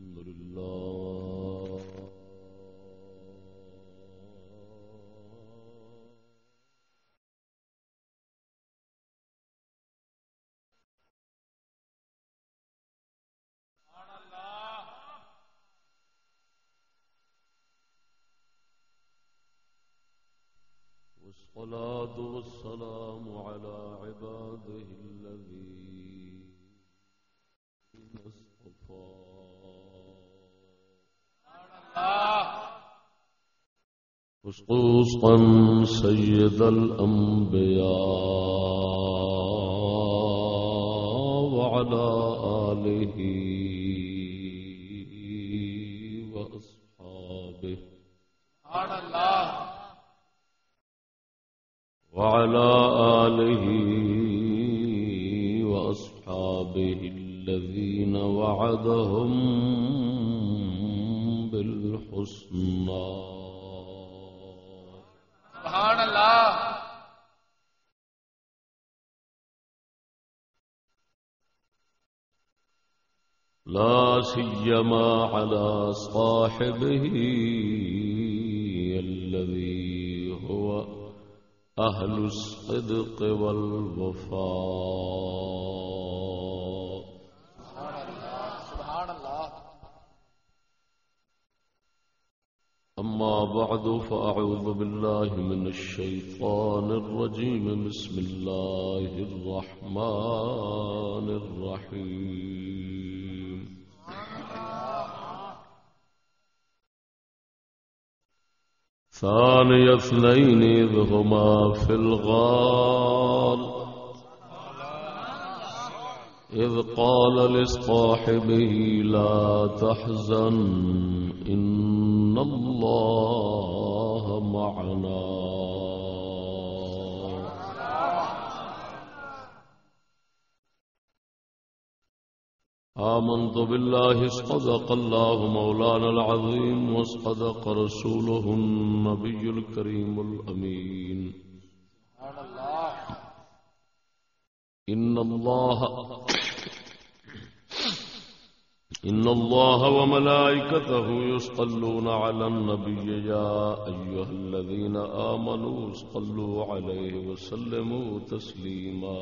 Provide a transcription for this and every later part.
الحمد لله. والصلاة والسلام على عباده الذين خصوصا سيد الأنبياء وعلى آله وأصحابه سبحان الله وعلى آله وأصحابه الذين وعدهم بالحسنى سبحان اللہ۔ لا سيما على صاحبه الذي هو أهل الصدق والوفاء۔ أما بعد فأعوذ بالله من الشيطان الرجيم. بسم الله الرحمن الرحيم. ثاني اثنين إذ هما في الغار. إذ قال لصاحبه لا تحزن إن الله معنا. آمنت بالله صدق الله مولانا العظيم وصدق رسوله النبي الكريم الأمين. إن الله إن الله وملائكته يصلون على النبي يا أيها الذين آمنوا صلوا عليه وسلموا تسليما.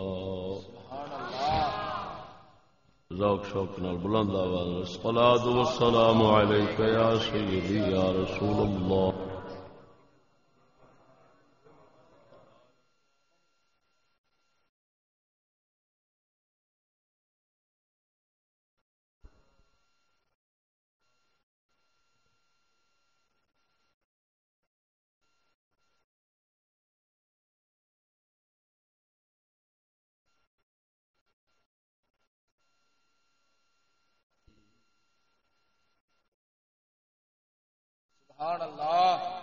ذوق شوق نال بلند آواز الصلاة والسلام عليك يا سيدي يا رسول الله سبحان اللہ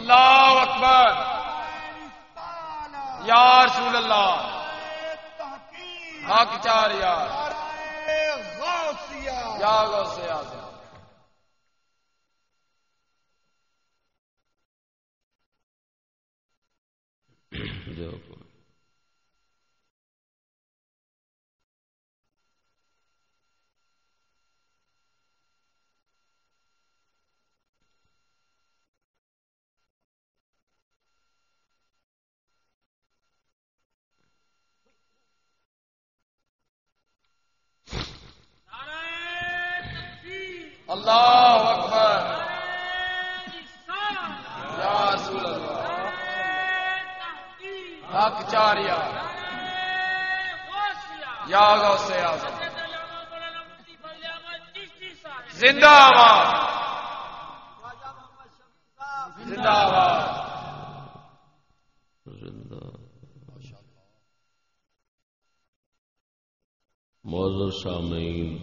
اللہ اکبر۔ یا رسول اللہ۔ حق چار یار۔ یا غوث اعظم۔ جو سامعین۔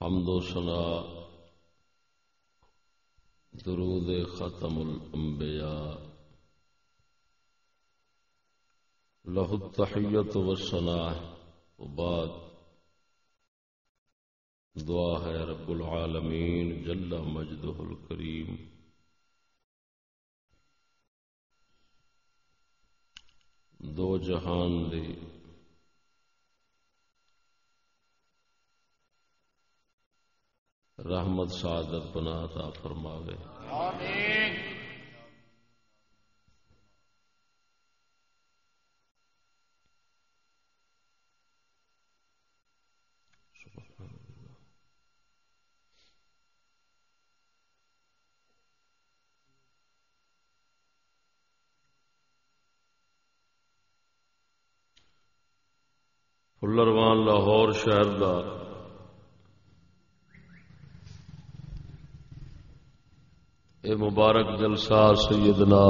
حمد و ثنا، درود ختم الانبیاء۔ لہ التحیت و سنا بعد، دعا ہے رب العالمین جل مجدہ الکریم۔ دو جہان دی۔ رحمت سعادت بنا تا فرماوے۔ آمین۔ فلروان لاہور شہر کا اے مبارک جلسہ سیدنا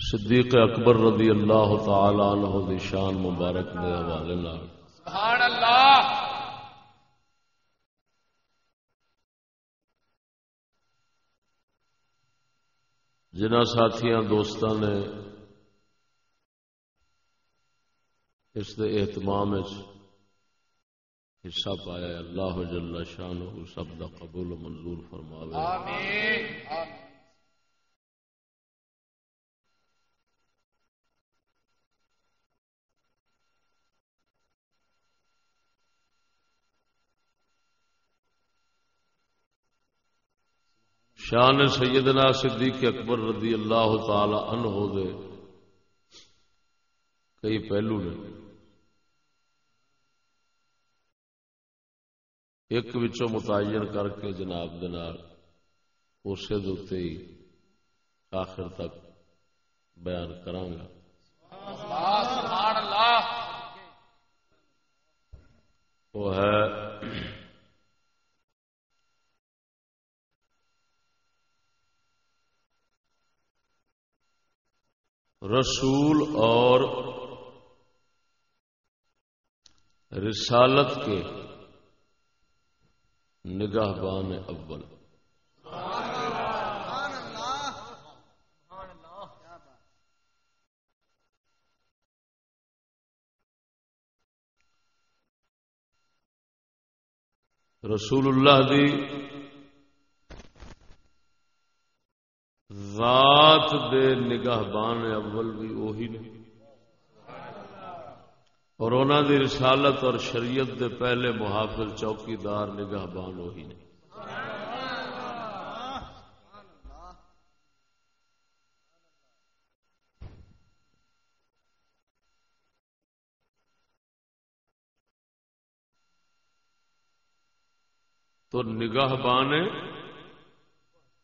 صدیق اکبر رضی اللہ تعالی عنہ دی شان مبارک دے حوالے سبحان اللہ جنہ ساتھیاں دوستاں نے اس دے اہتمام حصہ پایا اللہ جل شان سب دا قبول و منظور فرماوے۔ آمین۔ شان سیدنا صدیق اکبر رضی اللہ تعالی عنہ دے کئی پہلو نے۔ ایک وچوں متعین کر کے جناب اسے ہی آخر تک بیان کرانگا۔ سبحان اللہ۔ وہ ہے رسول اور رسالت کے نگاہ بان اول۔ رسول اللہ دی ذات دے نگاہ بان اول بھی وہی نہیں اور انہوں دی رسالت اور شریعت دے پہلے محافظ چوکی دار نگاہ بان وہی نے۔ تو نگاہ بان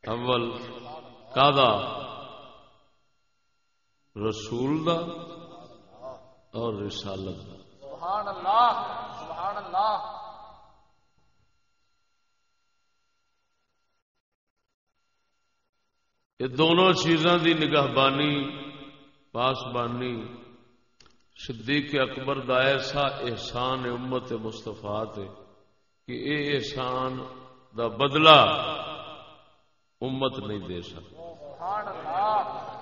اول کا رسول دا اور رسالت سبحان اللہ سبحان اللہ یہ دونوں چیزاں دی نگاہ بانی پاس بانی صدیق اکبر دا ایسا احسان امت مستفا کہ اے احسان دا بدلہ امت نہیں دے سکتی سبحان اللہ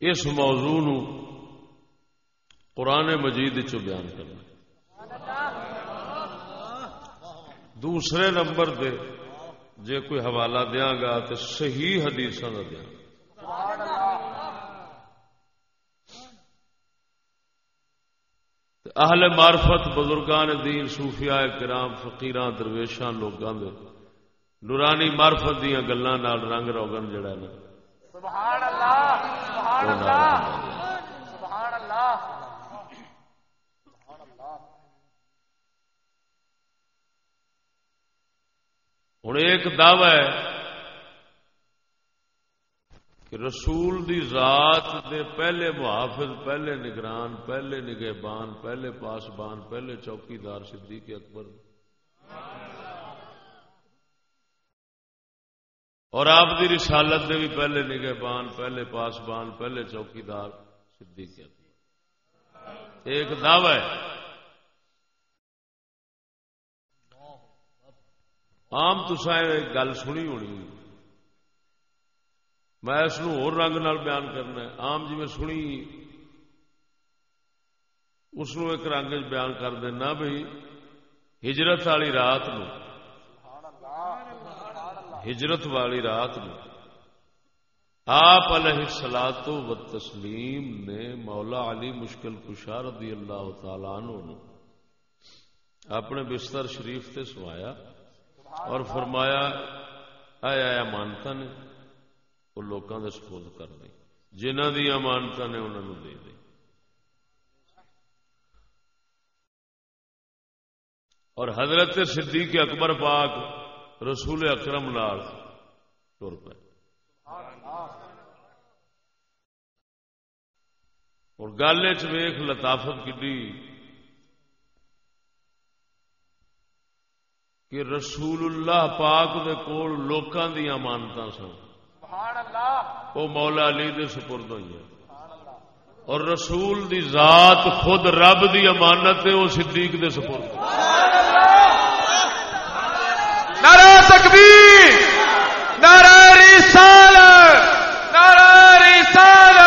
اس موضوع نو قرآن مجید چ بیان کرنا دوسرے نمبر دے جے کوئی حوالہ دیا گا تو صحیح حدیث کا دیا اہل معرفت بزرگان دین صوفیاء کرام فقیران درویشاں لوگوں دے نورانی معرفت دیا گلوں رنگ روگن جڑا نا۔ سبحان اللہ! ہوں ایک دعوی ہے کہ رسول دی ذات دے پہلے محافظ، پہلے نگران، پہلے نگہبان، پہلے پاسبان، پہلے چوکیدار، صدیق اکبر اور آپ دی رسالت دے بھی پہلے نگہ بان پہلے پاسبان، پہلے چوکیدار صدیق اکبر ایک دعوی ہے۔ عام تسا ایک گل سنی ہونی۔ میں اس رنگ نال بیان کرنا ہے۔ عام جی میں سنی، اس ایک رنگ بیان کر دینا بھائی ہجرت والی رات نو۔ ہجرت والی رات نو آپ علیہ سلاد و تسلیم نے مولا علی مشکل کشا رضی اللہ تعالی عنہ اپنے بستر شریف تے سوایا اور فرمایا آیا آیا مانتا نے، وہ لوگوں کا سپورٹ کر دیں۔ جنہ دیا مانتا نے انہوں نے دے دیں۔ اور حضرت صدیق اکبر پاک رسول اکرم نال تر پے۔ اور گل چیخ لطافت کی کہ رسول اللہ پاک دے کول لوکاں دی امانت سن۔ وہ مولا علی دے سپرد ہوئی ہیں۔ اور رسول دی ذات خود رب دی امانت ہے وہ صدیق دے سپرد نعرہ تکبیر نعرہ رسال نعرہ رسال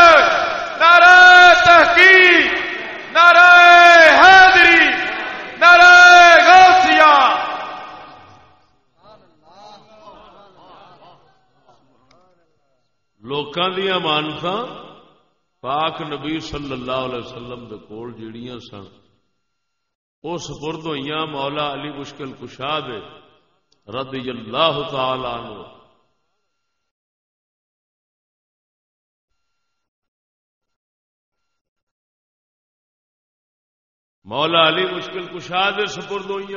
نعرہ تحقیق نعرہ حیدری نعرہ غوثیہ لوکاں دیا مانتا پاک نبی صلی اللہ علیہ وسلم دے کول جڑیاں سن وہ سپرد ہوئی مولا علی مشکل کشا دے رضی اللہ تعالی عنہ مولا علی مشکل کشا دے سپرد ہوئی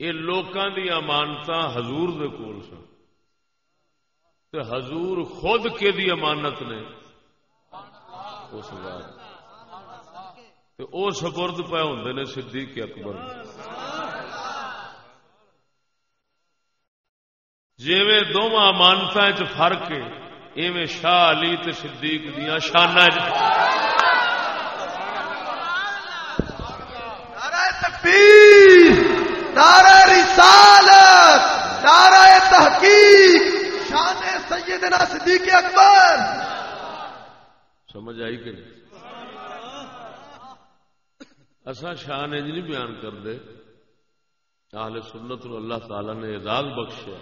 یہ لوکاں دی امانت حضور دے کول سن تے حضور خود کے دی امانت نے۔ اس بات تو وہ سپرد پہ ہوں نے صدیق اکبر۔ جیویں دونوں امانت فرق ہے، ایویں شاہ علی تے صدیق دیا شانہ نعرہ رسالت، نعرہ تحقیق۔ سیدنا صدیق اکبر۔ سمجھ آئی کہ اصا شان انج نہیں بیان کرتے۔ آل سنت اللہ تعالی نے اعزاز بخشیا۔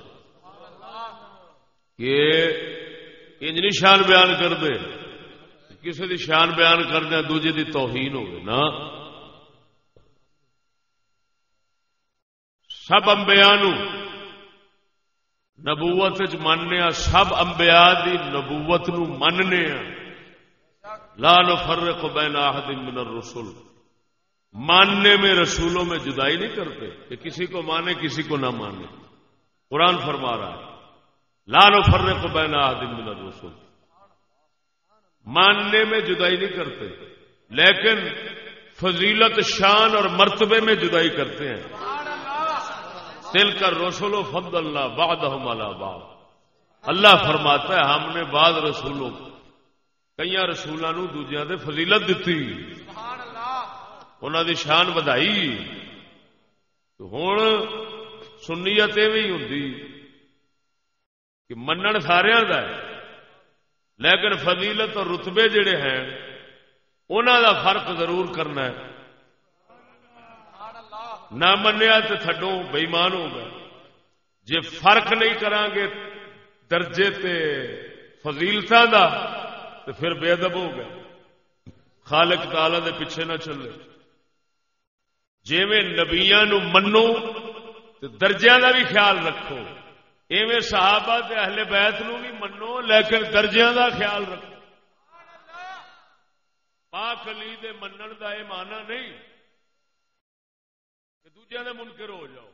کہ انج نہیں شان بیان کرتے۔ کسی دی شان بیان کردیا دوجے دی توہین ہوگی نا۔ سب امبیا نبوت ماننے سب امبیا دی نبوت نو مننے لا نفرق بین احد من الرسل۔ ماننے میں رسولوں میں جدائی نہیں کرتے کہ کسی کو مانے، کسی کو نہ مانے۔ قرآن فرما رہا ہے لال و فرنے کو آدم من رسول ماننے میں جدائی نہیں کرتے، لیکن فضیلت شان اور مرتبے میں جدائی کرتے ہیں۔ دل کر رسول و فد اللہ باد باد اللہ فرماتا ہے، ہم نے بعد رسولوں کئی رسولوں دوجیا دے فضیلت دیتی انہوں دی شان بدائی۔ ہوں سنیت یہ ہوں کہ منن سارا لیکن فضیلت اور رتبے جڑے ہیں انہوں دا فرق ضرور کرنا ہے۔ نہ منیا تو تھڈو بےمان ہوگا جی فرق نہیں کران گے درجے تے فضیلتا دا تو پھر بے ادب ہو گیا خالق تالا دے پیچھے نہ چلے۔ جی نبیا منو تو درجیا کا بھی خیال رکھو۔ ایویں صحابہ تے اہل بیت نو بھی منو، لیکن درجیا کا خیال رکھو۔ پاک علی دے منن دا یہ مانا نہیں۔ دوجے دے منکر ہو جاؤ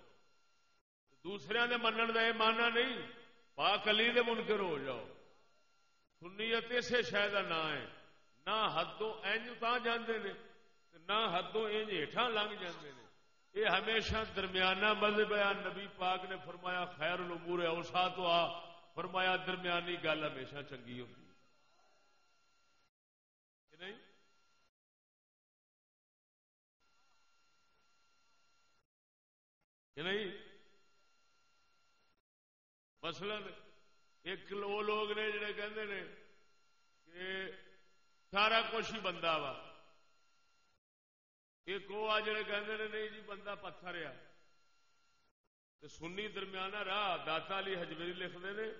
دوسرے دے منن دا یہ مانا نہیں پاک علی دے منکر ہو جاؤ سنیت اسے شاید نہ ہے نہ حدوں اینج تا جاندے نے نہ حدوں انج ہیٹھاں لنگ جاندے نے یہ ہمیشہ درمیانہ مذہب ہے نبی پاک نے فرمایا خیر الامور اوسا تو آ فرمایا درمیانی گل ہمیشہ چنگی ہوتی کہ نہیں؟ مثلا ایک وہ لوگ نے جڑے کہندے نے کہ سارا کچھ ہی بندہ وا۔ ایک وہ آ جڑے کہندے نے، نہیں جی بندہ پتھر آ سنی درمیانہ راہ داتا علی حجویری لکھتے ہیں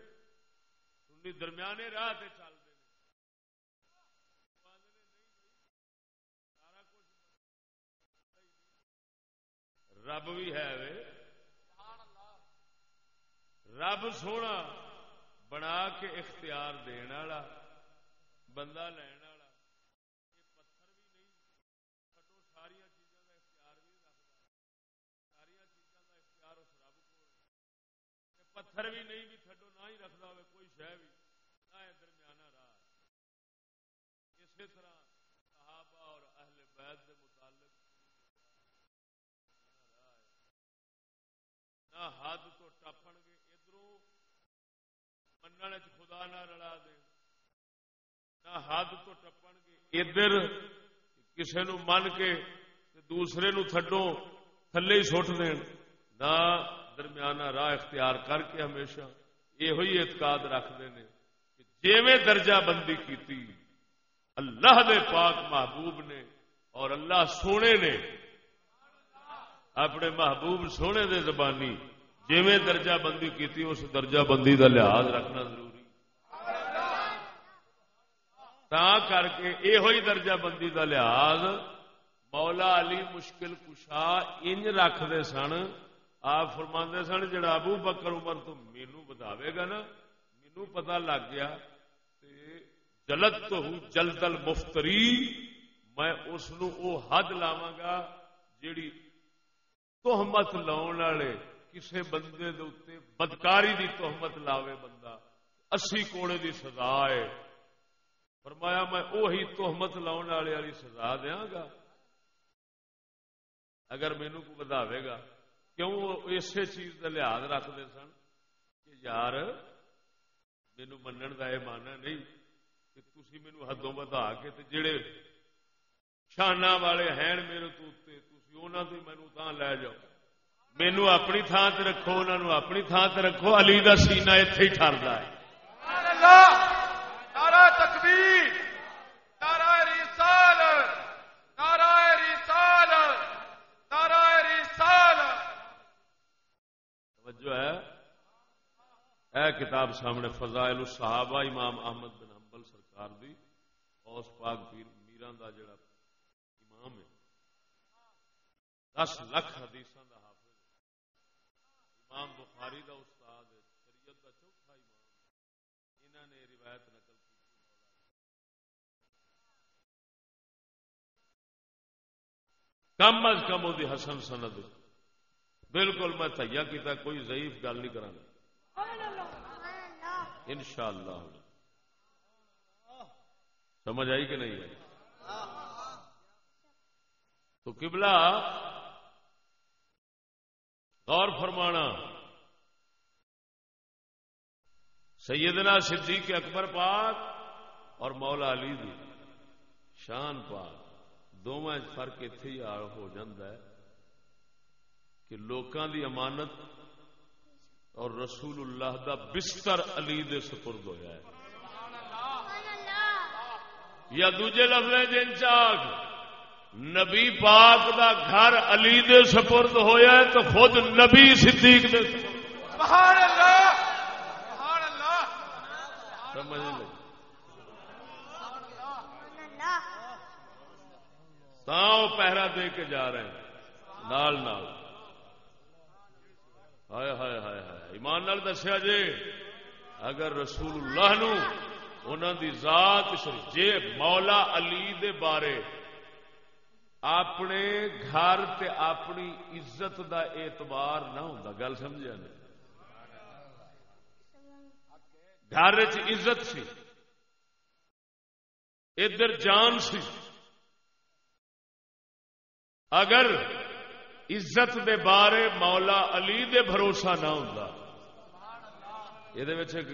سنی درمیانے راہ تے چل رب بھی ہے وے۔ رب سونا بنا کے اختیار دین والا، بندہ لین والا۔ پتھر بھی نہیں کٹو ساری چیزوں کا اختیار بھی رکھتا۔ ساری چیزوں کا اختیار اس رب کو پتھر بھی نہیں بھی تھڈو نہ ہی رکھتا ہوئے کوئی شہ بھی نہ درمیانہ راہ اسی طرح صحابہ اور اہل بیت کے متعلق نہ حد تو ٹپن گے ادھر خدا نہ رلا دے۔ نہ حد تو ٹپن گے، ادھر کسی نو من کے دوسرے نو تھڈو تھلے ہی سٹ دین۔ نہ درمیانہ راہ اختیار کر کے ہمیشہ یہ اعتقاد رکھتے ہیں کہ جیویں درجہ بندی کی اللہ دے پاک محبوب نے اور اللہ سونے نے۔ اپنے محبوب سونے دے زبانی جی درجہ بندی کی اس درجہ بندی دا لحاظ رکھنا ضروری۔ تا کر کے یہ درجہ بندی دا لحاظ مولا علی مشکل کشا انج رکھتے سن، آپ فرما سن، جڑا ابو بکر عمر تو مینو بتاوے گا نا مینو پتا لگ گیا جلد تو ہوں جلدل مفتری، میں اس حد لاوا گا جیڑی تحمت لاؤ والے کسی بندے دے بدکاری دی تحمت لاوے بندہ۔ اسی کوڑے دی سزا ہے۔ فرمایا میں وہی تحمت لاؤ والے والی سزا دیا گا۔ اگر مینو کو بداوے گا۔ کیوں اسی چیز کا لحاظ رکھتے سن کہ یار مینو منن کا یہ ماننا نہیں کہ تھی مینو حدوں بتا کے جڑے شانہ والے ہیں میرے تو انہوں تو مینو تاں لے جاؤ۔ مینو اپنی تھان سے رکھو انہوں اپنی تھان سے رکھو۔ علی کا سینا اتے ہی ٹرتا ہے۔ نارا تکبیر! نارا رسال نارا رسال نارا رسال توجہ ہے۔ اے کتاب سامنے فضائل الصحابہ امام احمد بن حنبل سرکار دی اوس پاک پیر میران دا جڑا امام ہے۔ دس لاکھ حدیث امام بخاری دا استاد شریعت دا چوتھا امام انہوں نے روایت نقل کی۔ کم از کم وہ حسن سند۔ بالکل میں تھیا کیتا، کوئی ضعیف گل نہیں کرانا۔ ان شاء اللہ سمجھ آئی کہ نہیں آئی؟ تو قبلہ غور فرمانا۔ سیدنا صدیق اکبر پاک اور مولا علی دی شان پاک، دونوں فرق اتے ہی ہو ہے کہ لوکاں دی امانت اور رسول اللہ دا بستر علی دے سپرد ہوا ہے۔ یا دوجے لفظ جن چاک نبی پاک دا گھر علی دے سپرد ہویا ہے تو خود نبی صدیق دے سبحان اللہ! سبحان اللہ! سمجھ لو تاؤ پہرا دے کے جا رہے ہیں۔ نال نال۔ ہائے ہائے ہائے ہائے۔ ایمان نال دسیا جی اگر رسول اللہ نو انہوں دی ذات جے مولا علی دے بارے اپنے گھر تے اپنی عزت دا اعتبار نہ ہوں گل سمجھا نہیں گھر عزت سی، ادھر جان سی۔ اگر عزت دے بارے مولا علی دے بھروسہ نہ ہوں یہ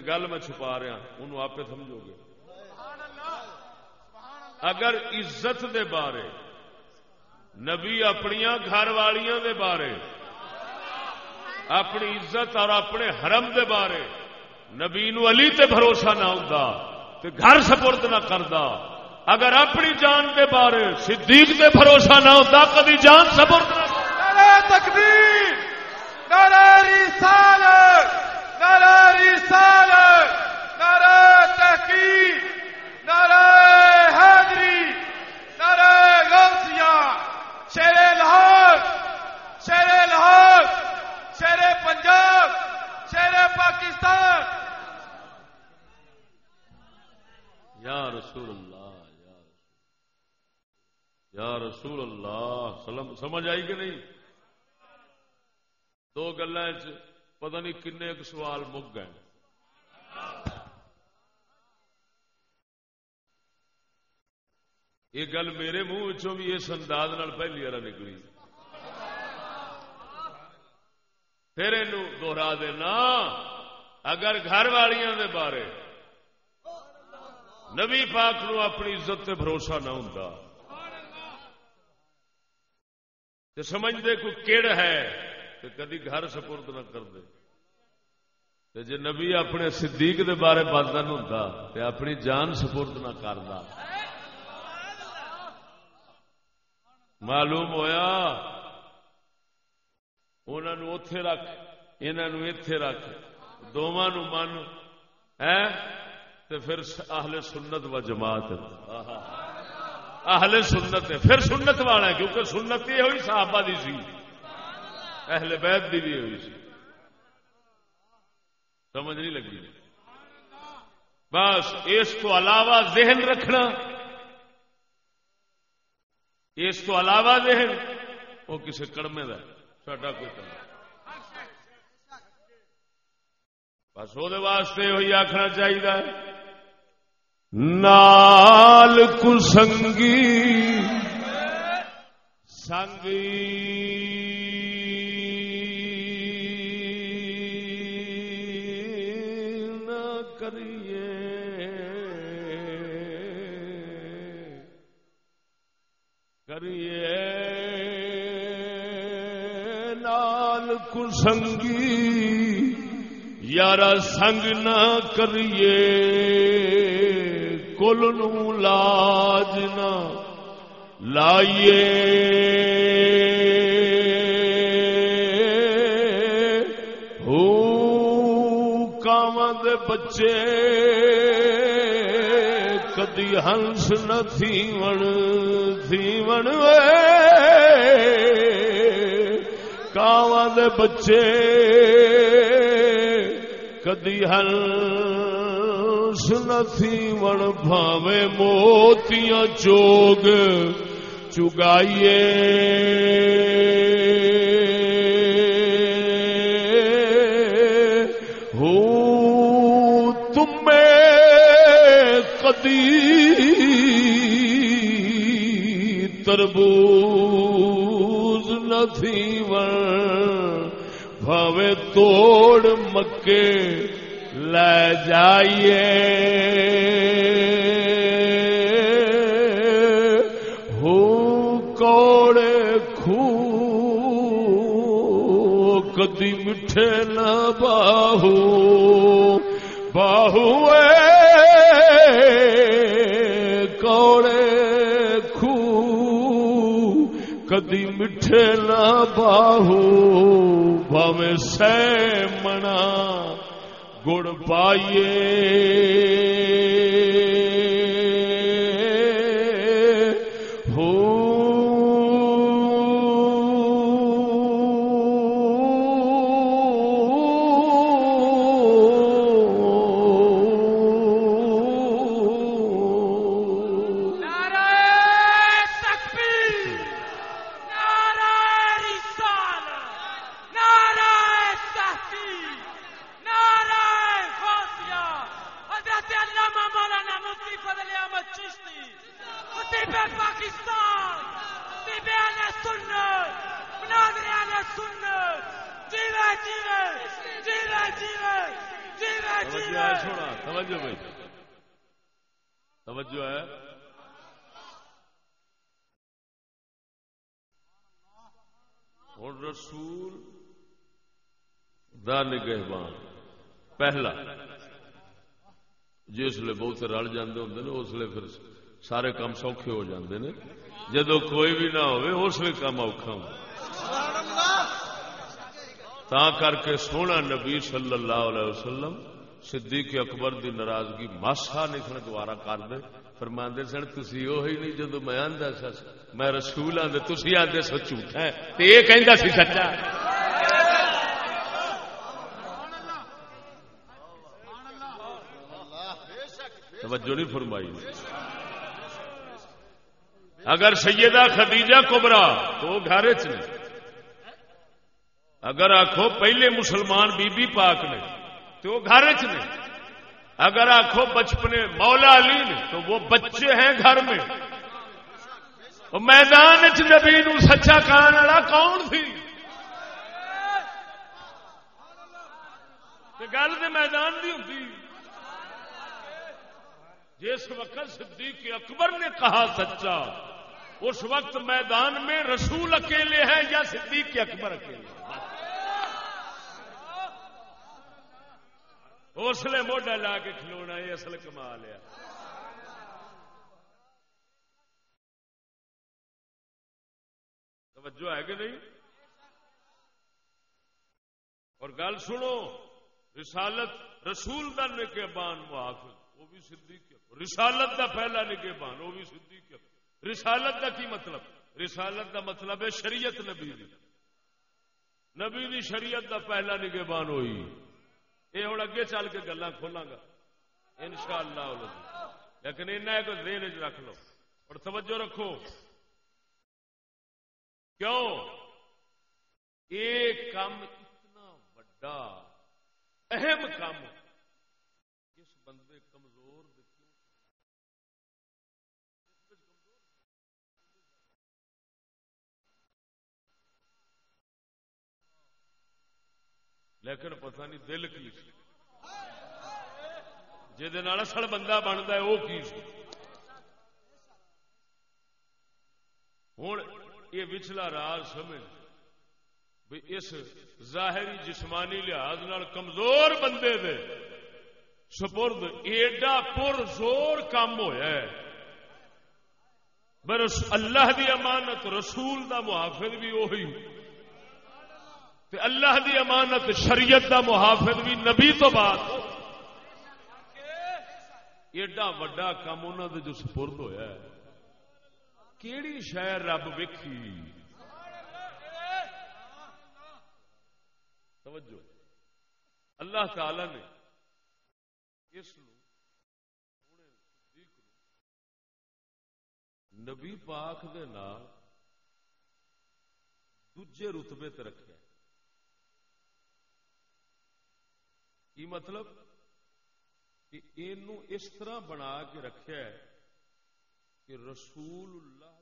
گل میں چھپا رہا انہوں آپ سمجھو گے۔ اگر عزت دے بارے نبی اپنی گھر والیاں دے بارے، اپنی عزت اور اپنے حرم دے بارے۔ نبی نو علی تے بھروسہ نہ ہوں تے گھر سپرد نہ کردا۔ اگر اپنی جان دے بارے صدیق دے بھروسہ نہ ہوتا کبھی جان سپرد نہ تکبیر، نعرہ رسالت نعرہ رسالت، نعرہ تحقیق، نعرہ حیدری نعرہ غوثیہ شیر لاہور شیر لاہور شیر پنجاب شیر پاکستان۔ یا رسول اللہ، یا رسول اللہ، سلم سمجھ آئی کہ نہیں؟ دو گلا پتہ نہیں کن سوال مک گئے۔ یہ گل میرے منہ بھی اس انداز پہلی بار نکلی۔ پھر یہ دوہرا دینا، اگر گھر والیاں دے بارے نبی پاک نو اپنی عزت تے بھروسہ نہ ہوں سمجھتے کوئی کیڑ ہے تو کدی گھر سپرد نہ کر دے۔ جی نبی اپنے صدیق دے بارے بدن ہوں تو اپنی جان سپرد نہ کرتا معلوم ہویا؟ انہوں اتے رکھ انہوں اتے رکھ دونوں من ہے تو پھر اہل سنت و جماعت اہل سنت ہے۔ پھر سنت والا ہے، کیونکہ سنت یہ ہوئی، صحابہ دی سی۔ اہل بیت دی بھی ہوئی سی۔ سمجھ نہیں لگی؟ بس اس کو علاوہ ذہن رکھنا۔ اس تو علاوہ ذہن، وہ کسی کڑمے کا ساڈا کوئی کم بس وہ واسطے وہی آخنا چاہیے نال کسنگی سنگی سنگی یار سنگ نہ کریے، کل نو لاج نہ لائیے۔ ہو کام بچے، کدی ہنس نہ تھیون تھیون وے۔ دے بچے کدی ہل سنسی من بھاوے موتیاں چوگ چگائیے ہو تمے کدی تربوز نہ تھی بھاوے توڑ مکے لے جائیے ہو کوڑے خو کدی مٹھے نہ باہو باہو کدی مٹھے نہ باہو بھاوے سہ منا گڑ پائیے۔ نگہبان پہلا، جس لیے بہت رل جاندے ہوں نا اس لیے پھر سارے کام سوکھے ہو جاندے نے۔ جدو کوئی بھی نہ ہوئے، اس لیے کام اوکھا ہوں تا کر کے سونا نبی صلی اللہ علیہ وسلم صدیق اکبر دی ناراضگی ماسا نکل دوبارہ کر دے۔ فرماندے سن، تسی وہی نہیں جدو میں آندا سا، میں رسول آندے تسی آندے سو جھوٹا ہے۔ تے یہ کہندا سی سچا۔ توجہ نہیں فرمائی۔ اگر سیدہ خدیجہ کبرا تو وہ گھر چ اگر آخو پہلے مسلمان بی بی پاک نے تو وہ گھر چ اگر آخو بچپنے مولا علی نے تو وہ بچے ہیں گھر میں۔ میدان چ نبی نو سچا کہان والا کون تھی؟ گل تو میدان کی ہوتی جس وقت صدیق اکبر نے کہا سچا، اس وقت میدان میں رسول اکیلے ہیں یا صدیق اکبر اکیلے اس لیے موڈا لا کے کھلونا، یہ اصل کما لیا توجہ ہے کہ نہیں؟ اور گل سنو، رسالت رسول دا نکے بان محافظ وہ بھی صدیق رسالت دا پہلا نکے بان وہ بھی صدیق رسالت دا کی مطلب؟ رسالت دا مطلب ہے شریعت نبی دی۔ نبی دی شریعت دا پہلا نگے بان ہوئی۔ یہ ہوں اگے چل کے گلا کھولاں گا۔ ان شاء اللہ لیکن ایسا کو دین چ رکھ لو۔ اور توجہ رکھو۔ کیوں؟ یہ کام اتنا وڈا، اہم کام اس بندے کمزور لیکن پتہ نہیں دل کی اصل بندہ بنتا ہے، وہ کی ہوں یہ وچلا راز سمجھ بھی اس ظاہری جسمانی لحاظ نال کمزور بندے دے سپرد ایڈا پر زور کام ہوا ہے۔ اللہ دی امانت، رسول دا محافظ بھی وہی تے اللہ دی امانت شریعت دا محافظ بھی نبی تو بعد. ایڈا وڈا کام انہوں نے جو سپرد ہویا ہے. کیڑی شہر رب ویکھی؟ توجہ. اللہ تعالی نے اس نبی پاک دے نال دوجے رتبے تے رکھے کی مطلب کہ یہ اس طرح بنا کے رکھا ہے کہ رسول اللہ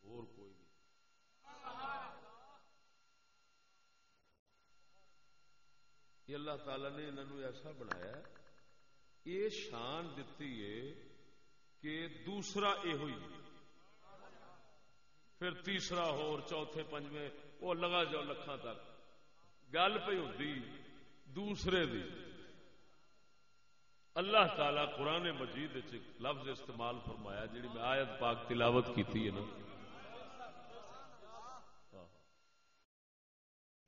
اور کوئی نہیں۔ یہ اللہ تعالی نے انہوں ایسا بنایا یہ شان دیتی ہے کہ دوسرا یہ ہوئی پھر تیسرا ہو چوتھے پنجویں، وہ لگا جاؤ لکھان تک۔ گل پہ ہوتی دوسرے دی۔ اللہ تعالی قرآن مجید لفظ استعمال فرمایا جی میں آیت پاک تلاوت کی نا۔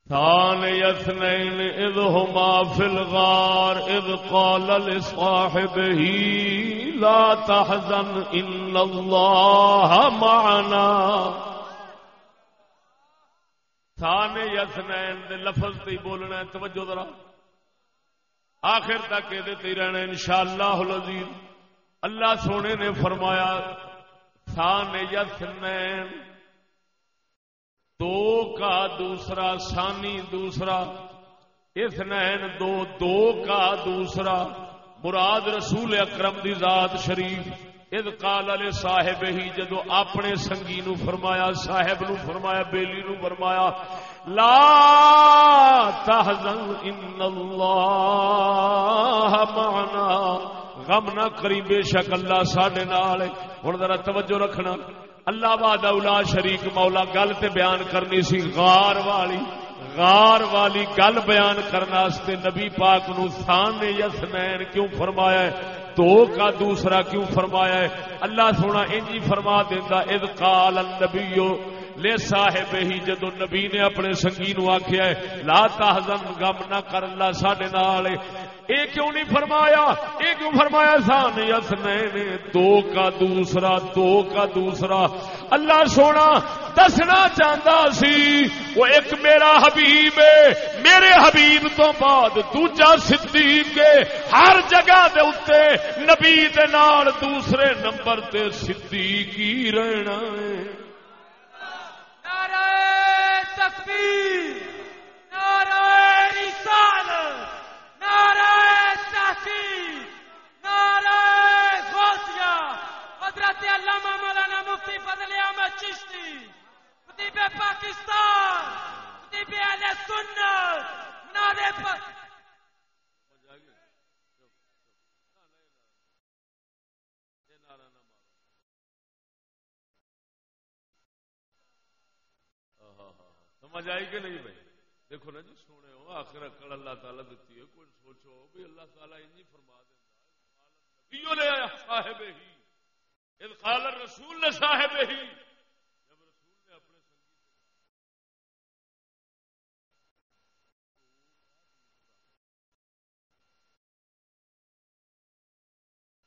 ثان يثنين إذ هما في الغار إذ قال لصاحبه لا تحزن إن الله معنا۔ تھانے یسنین دے لفظ تے بولنا ہے، توجہ ذرا۔ آخر تک یہ دیتے رہنا انشاءاللہ العزیز۔ اللہ سونے نے فرمایا، تھان یسنین دو کا دوسرا، ثانی دوسرا۔ اثنین دو دو کا دوسرا۔ مراد رسول اکرم دی ذات شریف۔ اد کال والے صاحب ہی جدو اپنے سنگی نو فرمایا، صاحب نو فرمایا، بیلی نو فرمایا، لا تحزن ان اللہ معنا۔ غم نہ کری، بے شک اللہ ساڈے نال۔ ہن ذرا توجہ رکھنا۔ اللہ باد اولا شریک مولا، گل تے بیان کرنی سی۔ غار والی غار والی گل بیان کرنے نبی پاک نو سان یسنین کیوں فرمایا ہے؟ تو کا دوسرا کیوں فرمایا ہے؟ اللہ سونا انجی فرما دینا اذ قال النبیو لے صاحب ہی جدو نبی نے اپنے سنگی نو آخیا ہے، لا تحزن، غم نہ کر اللہ ساڈے نال اے کیوں نہیں فرمایا؟ اے کیوں فرمایا؟ سان یس نے دو کا دوسرا، دو کا دوسرا۔ اللہ سونا، دسنا چاہتا سی، وہ ایک میرا حبیب ہے۔ میرے حبیب تو بعد دوجا صدیق ہے۔ ہر جگہ دے اتے نبی دے نال دوسرے نمبر تے صدیق ہی رہنا ہے۔ تکبیر نعرہ رسالت، نعرہ تحقیق، نعرہ غوثیہ، حضرت علامہ مولانا مفتی فضل احمد چشتی، خطیب پاکستان، خطیب اہل سنت سمجھ آئی کہ نہیں بھائی؟ دیکھو نا جی سونے ہو آخر اکڑ اللہ تعالیٰ دیتی ہے، کوئی سوچو بھی اللہ تعالیٰ انجی فرما دینا صاحب ہی خال رسول صاحب ہی جب رسول نے اپنے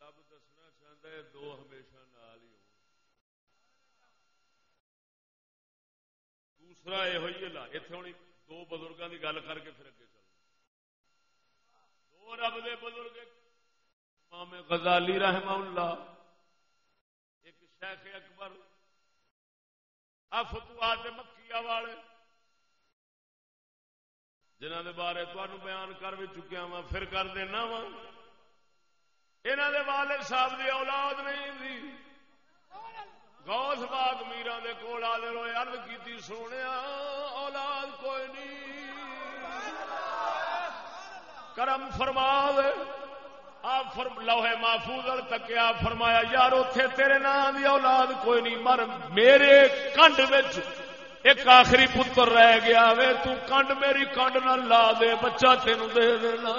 سب دسنا چاہتا ہے دو ہمیشہ نال ہی دوسرا یہ ہوئی لا اتنے ہونی دو بزرگوں کی گل کر کے پھر اگے چل دو رب دے بزرگ امام غزالی رحمہ اللہ ایک شیخ اکبر افتوات مکیا والے جنہ دے بارے تمہیں بیان کر بھی چکیا وا پھر کر دینا وا یہاں دے والد صاحب دی اولاد نہیں تھی غوث باغ میرا دے کول آلے روئے، عرض کیتی سونے اولاد کوئی نہیں۔ کرم فرما دے آپ فرم، لوہے محفوظ تک آپ فرمایا، یار اتے تیرے نام دی اولاد کوئی نہیں، مر میرے کنڈ وچ ایک آخری پتر رہ گیا۔ وے تو کنڈ میری کنڈ نہ لا دے، بچہ تینوں دے دینا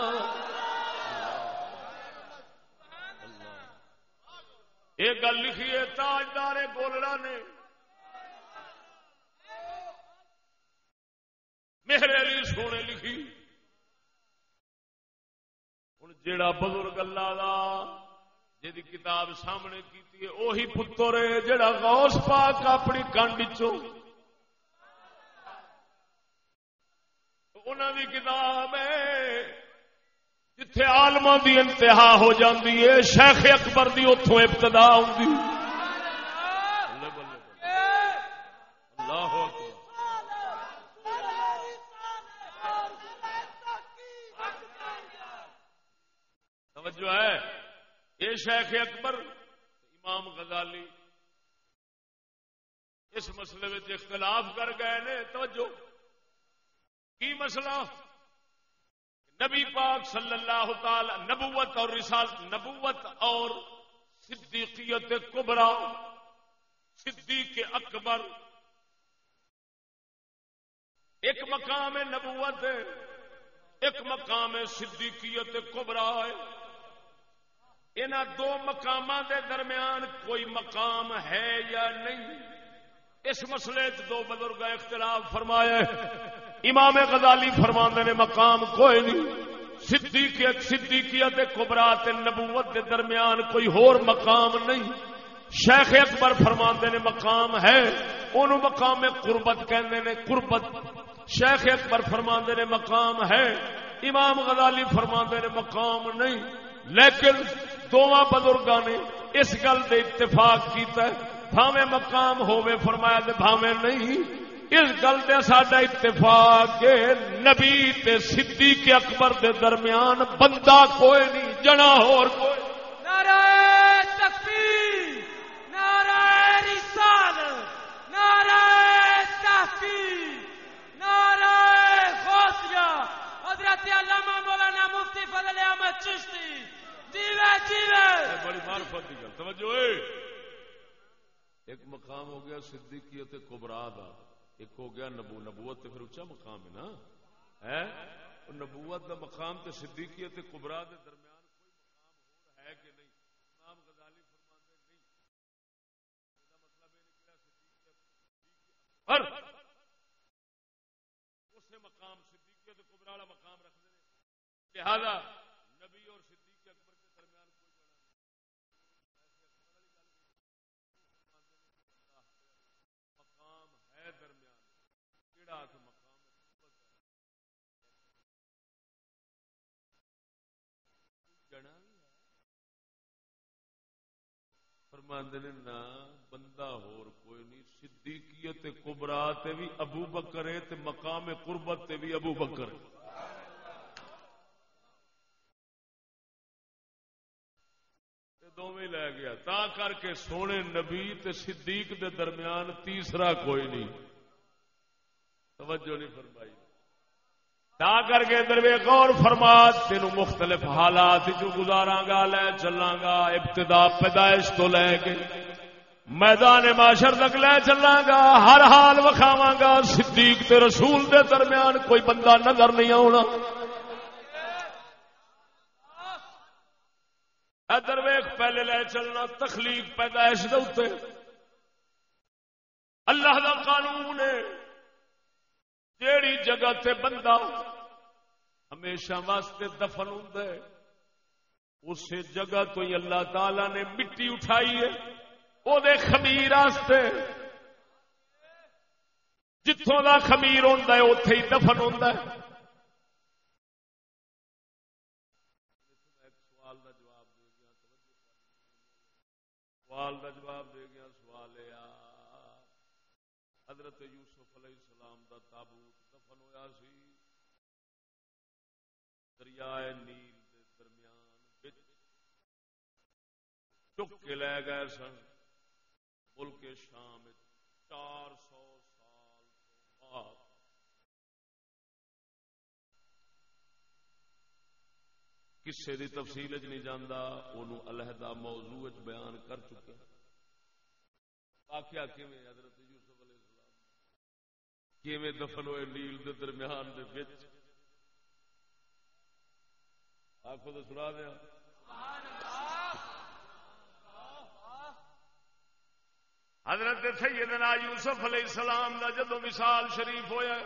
یہ گل لکھی ہے تاجدار گولڑا نے۔ میرے علی سونے لکھی۔ ہوں جا بزرگ اللہ جی کتاب سامنے کی اہی پتر ہے جڑا غوث پاک اپنی کنڈ انہوں کی کتاب ہے جتھے آلما دی انتہا ہو جاندی ہے، شیخ اکبر دی اتوں ابتدا آدھی توجہ ہے، یہ شیخ اکبر، امام غزالی۔ اس مسئلے میں اختلاف کر گئے نے، توجہ۔ کی مسئلہ؟ نبی پاک صلی اللہ تعالی نبوت اور رسال نبوت اور صدیقیت کبرا، صدیق اکبر۔ ایک مقام نبوت ہے، ایک مقام صدیقیت کبرا ہے۔ ان دو مقام دے درمیان کوئی مقام ہے یا نہیں؟ اس مسئلے دو بزرگ اختلاف فرمایا امام غزالی فرما نے مقام کوئی نہیں۔ صدیقیت کبرات نبوت کے درمیان کوئی ہور مقام نہیں۔ شیخ اکبر فرما نے مقام ہے۔ ان مقام قربت کہندے نے، قربت۔ شیخ اکبر فرما نے مقام ہے۔ امام غزالی فرما نے مقام نہیں۔ لیکن دونوں بزرگوں نے اس گل سے اتفاق کیتا ہے۔ بھاوے مقام ہوے فرمایا بھاوے نہیں۔ اس گل سے ساڈا اتفاق نبی تے صدیق اکبر دے درمیان بندہ کوئی نہیں جنا ہور کوئی نعرہ تکبیر نعرہ نعرہ نعرہ حضرت علامہ مولانا مفتی فضل احمد چشتی۔ جیوے جیوے۔ بڑی معرفت گل توجہ ایک مقام ہو گیا صدیقیت کبرا ایک ہو گیا نبو نبوت تے پھر اچا مقام ہے نا؟ ہے؟ نبوت دا مقام تے صدیقیت تے کبرا دے درمیان کوئی مقام ہو ہے کہ نہیں؟ امام غزالی فرماندے نہیں۔ دا مطلب یہ نکلا صدیقیت ہر اسے مقام صدیقیت کبرا والا مقام رکھتے ہیں۔ لہذا نبی اور صدیق اکبر کے درمیان کوئی بڑا مقام ہے درمیان کیڑا آخ مقام جنا فرماند نے، نہ بندہ ہور کوئی نہیں، صدیقیت کبرا تے بھی ابو بکر ہے تے مقام قربت تے بھی ابو بکر ہے۔ دونوں لے گیا، تا کر کے سونے نبی تے صدیق دے درمیان تیسرا کوئی نہیں۔ توجہ نہیں فرمائی۔ تا کر کے درویش غور فرما تین مختلف حالات جو گزارا گا، لے چلاں گا، ابتدا پیدائش تو لے کے میدان معاشر تک لے چلاں گا، ہر حال وکھاواں گا، صدیق تے رسول دے درمیان کوئی بندہ نظر نہیں آنا ادر ویخ پہلے لے چلنا تخلیق پیدائش دے اللہ دا قانون ہے۔ جیڑی جگہ تے بندہ ہمیشہ واسطے دفن ہوں اس جگہ تو ہی اللہ تعالی نے مٹی اٹھائی ہے وہ خمیر واسطے جتوں کا خمیر ہوتا ہے اتے ہی دفن ہوتا ہے۔ سوال کا جواب دے گیا، سوال حضرت یوسف تابوت دفن ہوا سی۔ دریائے نیل دے درمیان چک کے لے گئے سن۔ ملک شام چار سو سال بعد کسے دی تفصیل چ نہیں جانا وہ علیحدہ موضوع بیان کر چکے۔ واقعہ کیویں حضرت کیویں دفن ہوئے نیل دے درمیان دے وچ؟ آخو تو سنا دیا حضرت سیدنا یوسف علیہ السلام دا جدو مثال شریف ہویا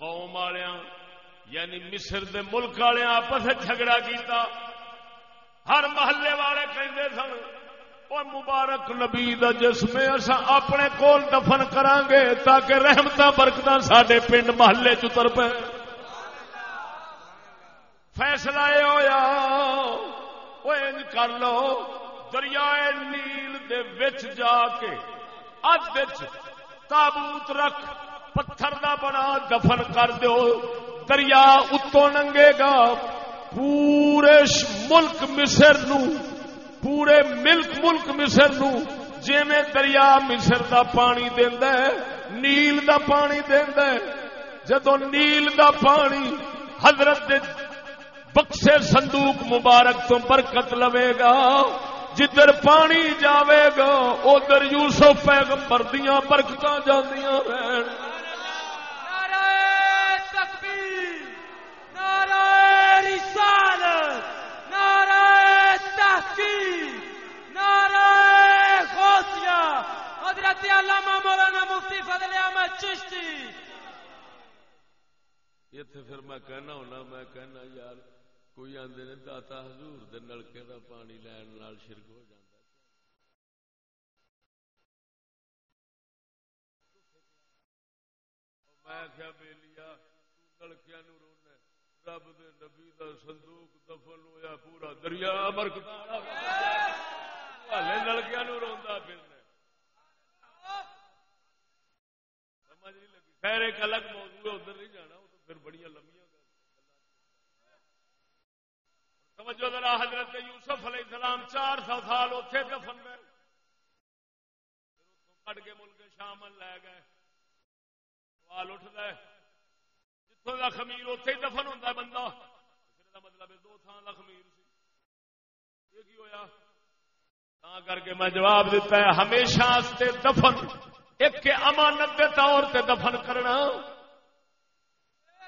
قوم والوں یعنی مصر دے ملک والے آپس جھگڑا کیتا۔ ہر محلے والے کہتے سن وہ مبارک نبی دا جسم اصا اپنے کول دفن کران گے تاکہ رحمت برکت سڈے پنڈ محلے چتر پہ فیصلہ یہ ہوا وہ انج کر لو، دریائے نیل دے وچ جا کے اد تابوت رکھ، پتھر دا بنا دفن کر دو دریا اتوں ننگے گا پورے ملک مصر نو پورے ملک ملک مصر نو جی میں دریا مصر دا پانی دینا ہے، نیل دا پانی دینا ہے۔ جدو نیل دا پانی حضرت بخشے صندوق مبارک تو برکت لوے گا، جدھر پانی جاوے گا، ادھر یوسف پیغمبر دیاں برکت جاندیاں رہن حضرت علامہ مولانا مفتی فضل احمد چشتی اتنے پھر میں کہنا ہونا میں کہنا یار کوئی آدھے نے داتا حضور دے نلکے دا پانی لین نال شرک ہو جاتا میں کیا بے لیا نلکیا نو رونا رب دے نبی دا صندوق دفن ہویا پورا دریا برکت نلکیا نو روا پھرنا خیر، ایک الگ موضوع ہے، ادھر نہیں جانا، وہ تو پھر بڑی لمبی توجہ ذرا حضرت یوسف علیہ السلام چار سو سال اتنے دفن گئے کٹ کے ملک شامل لے گئے۔ سوال اٹھ گئے اتوں کا خمیر اتے ہی دفن ہوتا ہے بندہ۔ مطلب دو تھان کا خمیر یہ کی ہوا کر کے میں جواب دیتا ہے، ہمیشہ دفن، ایک امانت کے طور سے دفن کرنا۔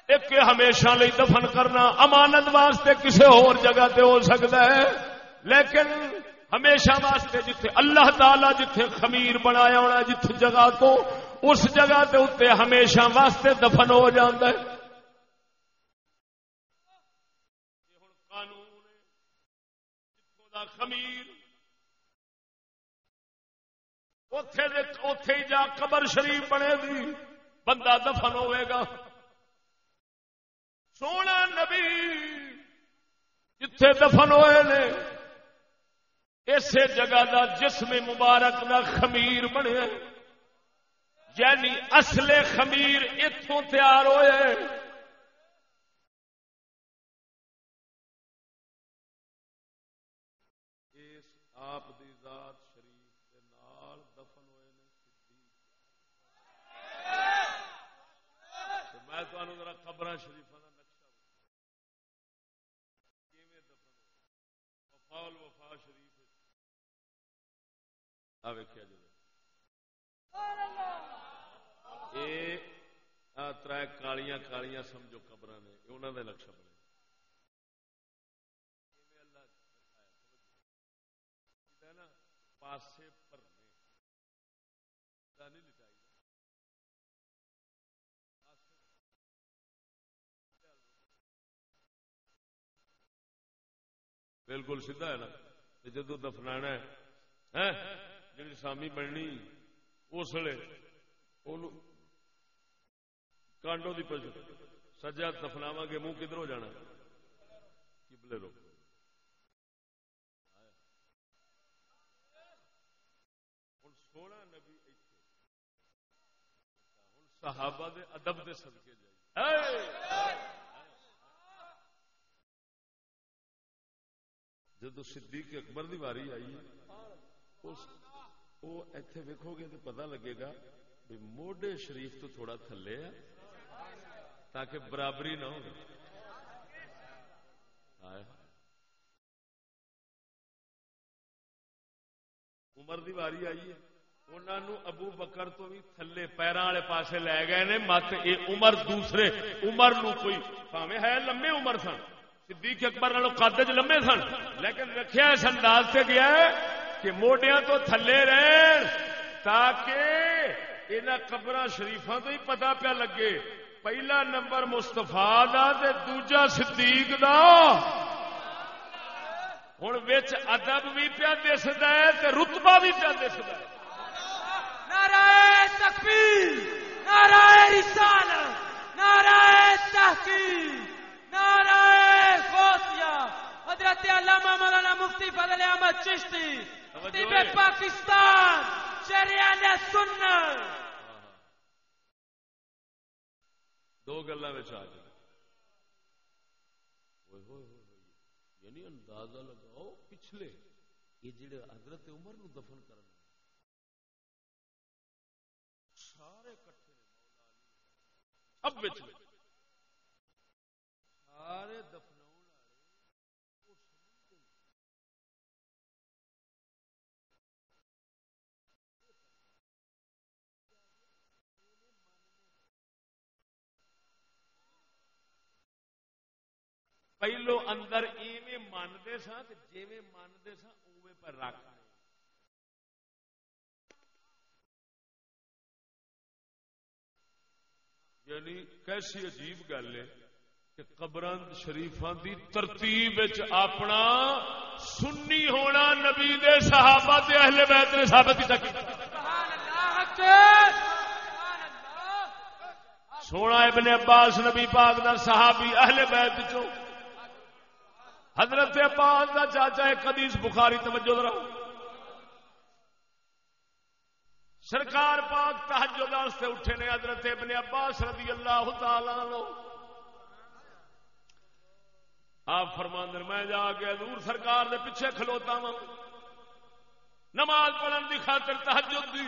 ایک ہمیشہ لئی دفن کرنا، امانت واسطے کسی ہور جگہ تے ہو سکتا ہے۔ لیکن ہمیشہ واسطے جتھے اللہ تعالی جتھے خمیر بنایا ہونا جتھ جگہ تو، اس جگہ تے اتنے ہمیشہ واسطے دفن ہو جاتا ہے قانون خمیر۔ اتے جا قبر شریف بنے گی بندہ دفن ہوئے گا۔ سونا نبی جتھے دفن ہوئے نے اسی جگہ دا جسم مبارک دا خمیر بنے۔ یعنی اصل خمیر اتوں تیار ہوئے۔ آپ دی ذات شریف دے نال دفن ہوئے نے صدیق میں تمہیں ذرا قبر شریف وفا شریف ویکیا جی۔ تر کالیاں کالیاں سمجھو قبر نے انہوں نے نقشہ بنے پاسے پرنے۔ نہیں لٹائی۔ بالکل سیدھا ہے نا۔ جدو دفنا ہاں، جی سامی بننی، اس لیے کانڈو کی پج سجا دفناوا گے، منہ کدھر ہو جانا؟ کبلے رو سونا نبی صحابہ دے ادب دے صدقے جائے جدو صدیق اکبر دی باری آئی وہ ایتھے ویکو گے تو پتا لگے گا بھی موڈے شریف تو تھوڑا تھلے ہے، تاکہ برابری نہ ہو عمر دی باری آئی ہے۔ انہوں ابو بکر تو بھی تھلے پیروں والے پاسے لے گئے نے مت یہ عمر دوسرے عمر نو کوئی پاوے ہے لمبے عمر سن صدیق اکبر والوں قد چ لمے سن لیکن رکھیا اس انداز سے گیا ہے کہ موڈیا تو تھلے رہن تاکہ ان قبر شریفاں تو ہی پتا پیا لگے پہلا نمبر مستفا دوجا صدیق دا ہوں بچ ادب بھی پیا دستا ہے رتبہ بھی پیا دستا ہے نعرہ تکبیر نعرہ رسالت نعرہ تحقیق نعرہ حضرت علامہ مولانا مفتی فضل احمد چشتی طب پاکستان دو گلا آ جائے۔ یعنی اندازہ لگاؤ پچھلے یہ جڑے حضرت عمر نو دفن کرنا سارے کٹھے اب سارے دفنا پہلو اندر ایویں مانتے سا جی مانتے سا اوے پر رکھ۔ یعنی کیسی عجیب گل ہے کہ قبر شریفاں دی ترتیب اپنا سنی ہونا نبی دے صحابہ دے اہل بیت نے ثابت کیتا سبحان کیا سونا ابن عباس نبی پاک دا صحابی اہل بیت چو حضرت عباس دا چاچا ایک حدیث بخاری توجہ ذرا۔ سرکار پاک تحجد واسطے اٹھے نے حضرت ابن عباس رضی اللہ تعالی آپ فرماندر میں جا کے دور سرکار دے پیچھے کھلوتا وا نماز پڑھن دی خاطر تحجد دی۔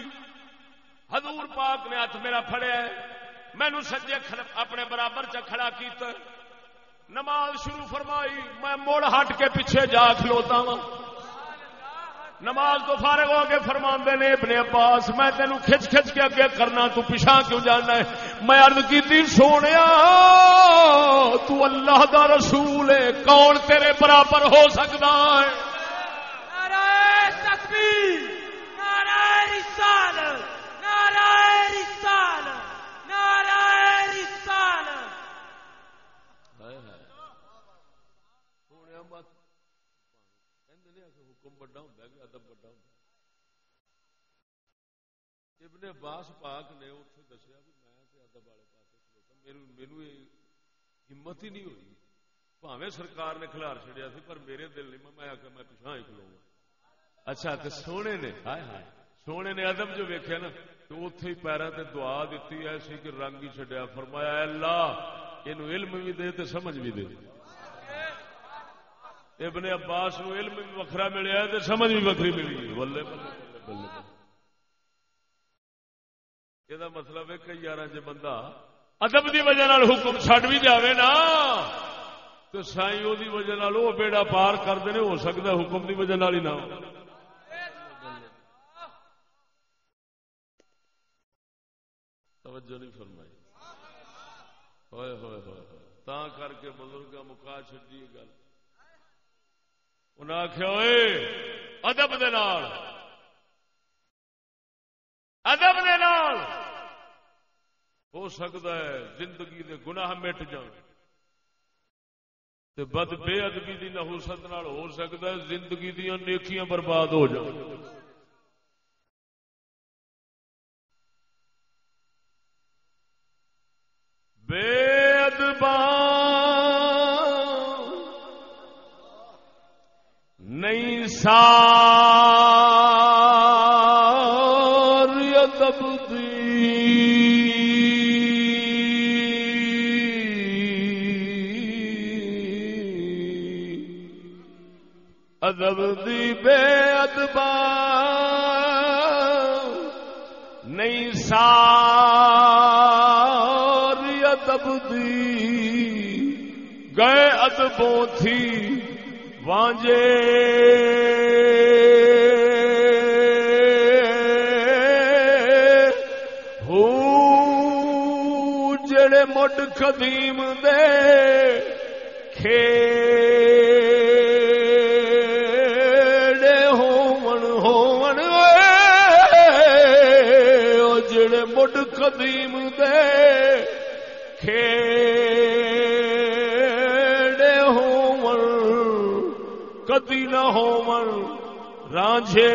حضور پاک نے ہاتھ میرا پھڑیا مینو سجے اپنے برابر چ کھڑا کیتا نماز شروع فرمائی، میں مڑ ہٹ کے پیچھے جا کھلوتا وا نماز تو فارغ ہو کے فرما نے ابن عباس میں تینوں کھچ کھچ کے اگے کرنا تو پیچھا کیوں جانا ہے؟ میں ارد کی سونے تو اللہ دا رسول ہے کون تیرے برابر ہو سکتا ہے؟ نعرہ تکبیر نعرہ رسالت نعرہ رسالت نعرہ رسالت۔ سونے مت حکم بڑا ہوں کہ ادب بڑا ہوں ابن عباس پاک نے اتنے دسیا بھی میں ادب والے پاس میرے ہمت ہی نہیں ہوئی۔ پاوے سرکار نے کھلار چڑیا سی، پر میرے دل نہیں، میں آخر میں پچھا ہی کھلوں گا اچھا تو سونے نے سونے نے ادب جو ویکیا نا، تو اتے ہی پیروں سے دعا دیتی ایسی کہ رنگ ہی چڈیا فرمایا اللہ علم بھی دے تو سمجھ بھی دے۔ ابن عباس نو علم بھی وکھرا ملیا تو سمجھ بھی وکری ملی بلے بلے یہ مطلب ہے کئی یار جی بندہ ادب کی وجہ نال حکم چڈ بھی جائے نا، تو سائی وہ وجہ نال وہ بیڑا پار کرتے ہو سکتا حکم کی وجہ نال ہی نہ توجہ نہیں فرمائی۔ ہوئے ہوئے ہوئے تا کر کے بزرگ مکا چڈی گل۔ انہیں آخیا ادب ادب ہو سکتا ہے زندگی دے گناہ مٹ جان۔ بد بے ادبی کی نحوست ہو سکتا ہے زندگی دیا نیکیاں برباد ہو جان۔ بے ادبان نہیں سار ادب ادب دی بے ادبا نہیں سار ادب دی گئے ادبوں تھی۔ وانجے۔ ہو جڑے مڈ قدیم دے کھیڑے رانجھے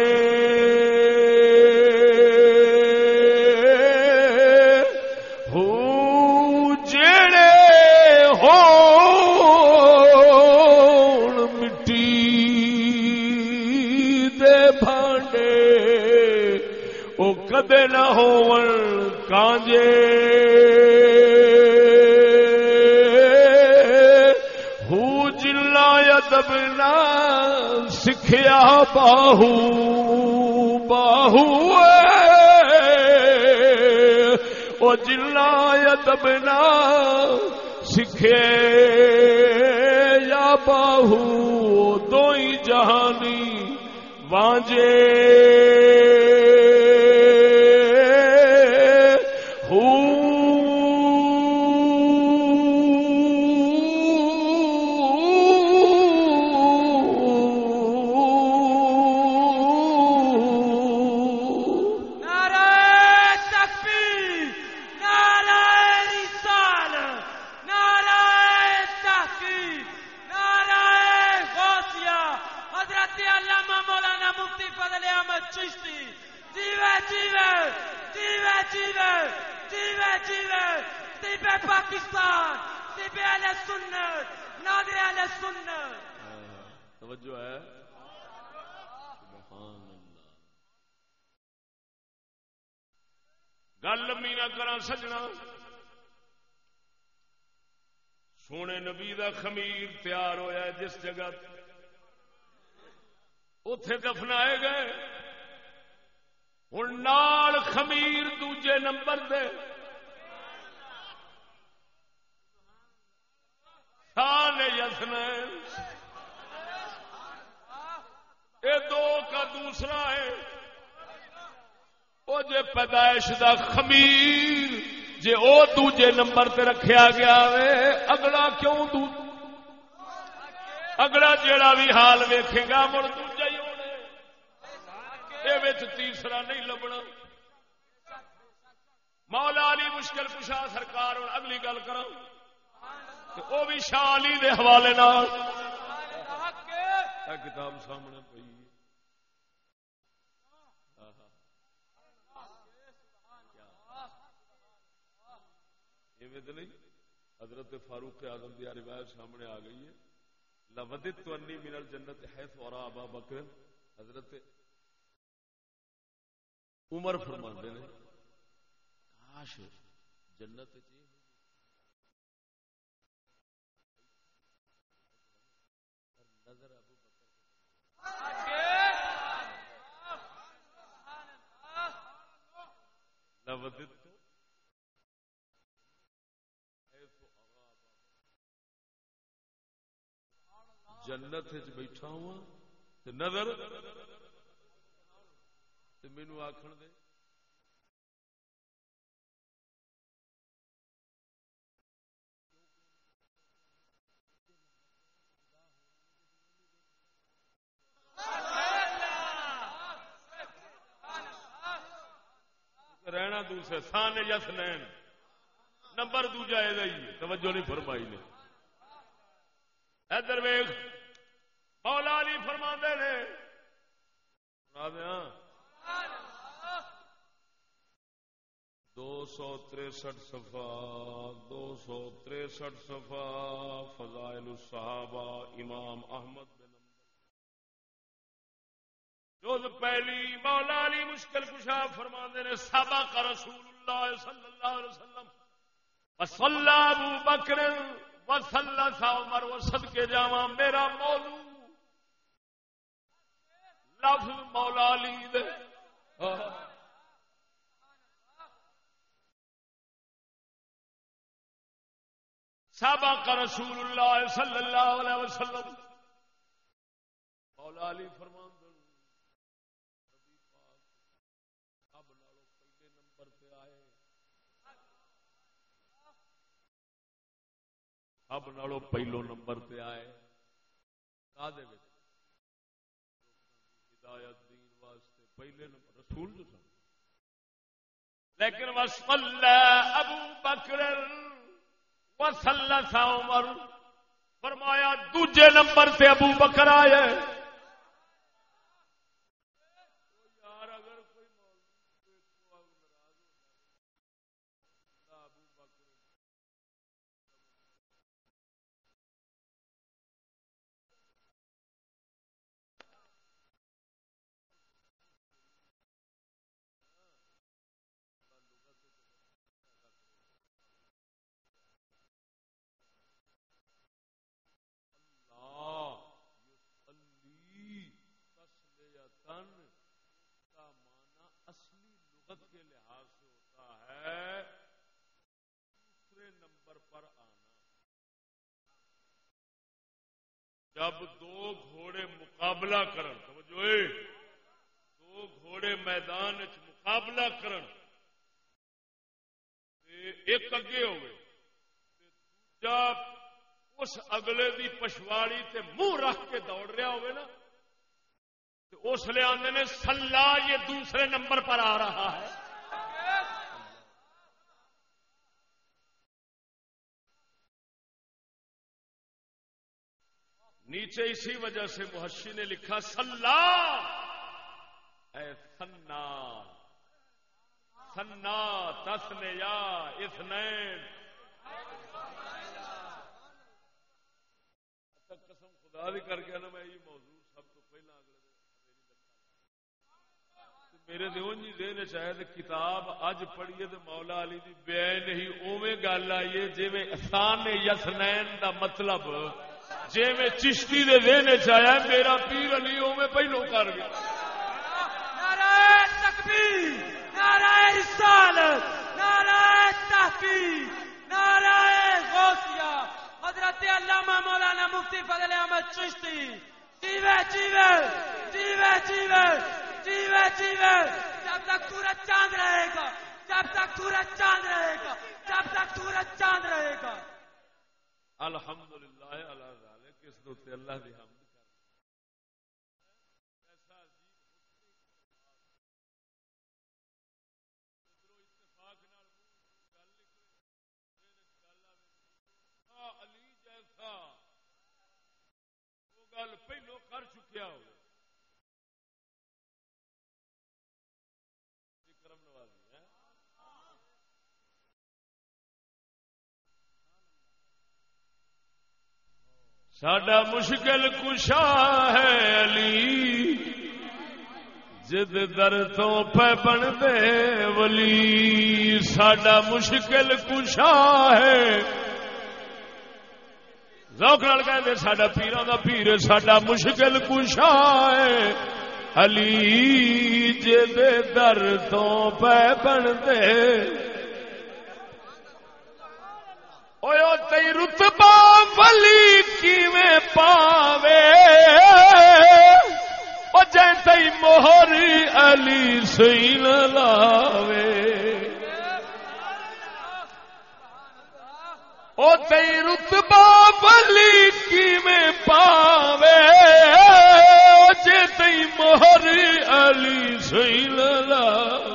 ہو جڑے ہو مٹی ادب نہ سکھیا باہو باہو او جلا ادب نا سکھے یا باہو، دو جہانی وانجے نمبر تے رکھیا گیا وے اگلا کیوں دو؟ اگلا جیڑا بھی حال ویکھے گا مڑ دوجا ہی ہونے یہ تیسرا نہیں لبنا۔ مولا علی مشکل کشا سرکار اور اگلی گل کرو وہ بھی شاہ علی دے حوالے نال۔ کتاب سامنے پی نہیں حضرت فاروق اعظم دیا روایت سامنے آ گئی ہے۔ لودت تو انی من الجنت ہے فوراً ابا بکر حضرت عمر فرماندے نے، کاش جنت نظر ابو بکر لودت جنت بیٹھا ہوا نظر مینو آخر دے رہنا دوسرے سان یس نین۔ نمبر دوجا یہ توجہ نہیں فرمائی نے۔ ادھر ویخ مولا علی فرما نے۔ دو سو تریسٹھ سفا دو سو تریسٹھ سفا فضائل الصحابہ، امام احمد بن جو پہلی مولا علی مشکل کشا فرما نے سابا کا رسول اللہ صلی اللہ علیہ وسلم۔ ابو بکر وسل سا عمر وہ سد کے جاوا میرا موضوع لفظ مولا علی دے۔ سابا کا رسول اللہ صلی اللہ علیہ وسلم۔ مولا علی فرمان اب نالوں پہلو نمبر پہ آئے۔ کا ہدایت دین واسطے۔ پہلے نمبر رسول جو سن۔ لیکن وسل ابو بکر وسل عمر۔ فرمایا، دوجے نمبر سے ابو بکر آئے۔ جب دو گھوڑے مقابلہ کرن دو گھوڑے میدان مقابلہ کرن ایک اگے اس اگلے دی پچھواڑی تے منہ رکھ کے دوڑ رہا ہوئے نا اس لیے آدھے نے سلا یہ دوسرے نمبر پر آ رہا ہے۔ نیچے اسی وجہ سے محشی نے لکھا سلا اے سنا سنا تسنے یا اس قسم خدا بھی کر کے نا، میں یہ موضوع سب تو پہلا اگلے میرے دیون جی دین شاید کتاب اج پڑھیے تو مولا علی دی بے نہیں اوے گل آئیے جی آسان یسنین دا مطلب جی میں چشتی دے دینے چاہیا میرا پیر علی او میں پہلو کر گیا۔ نعرہ تکبیر نعرہ رسالت نعرہ تحقیق نعرہ غوثیہ۔ حضرت علامہ مولانا مفتی فضل احمد چشتی۔ جیوے جیوے جیوے جیوے جیوے جیوے۔ جب تک سورج چاند رہے گا جب تک سورج چاند رہے گا جب تک سورج چاند رہے گا۔ الحمدللہ۔ اللہ ذالک اس دوتے اللہ دی حمد ہاں علی جیسا وہ گل پہلو کر چکیا ہو ساڈا مشکل کشا ہے علی۔ جد در تو پہ بن دے ولی، ساڈا مشکل کشا ہے۔ روک نال کہ سڈا پیرا دا پیر سڈا مشکل کشا ہے۔ علی جے در تو پہ بن تی رتبا بلی کیویں پاوے او جی تی موہری علی سی لاوے او تی رتبا بلی کی میں پاوے جے تی مہر علی سی لاوے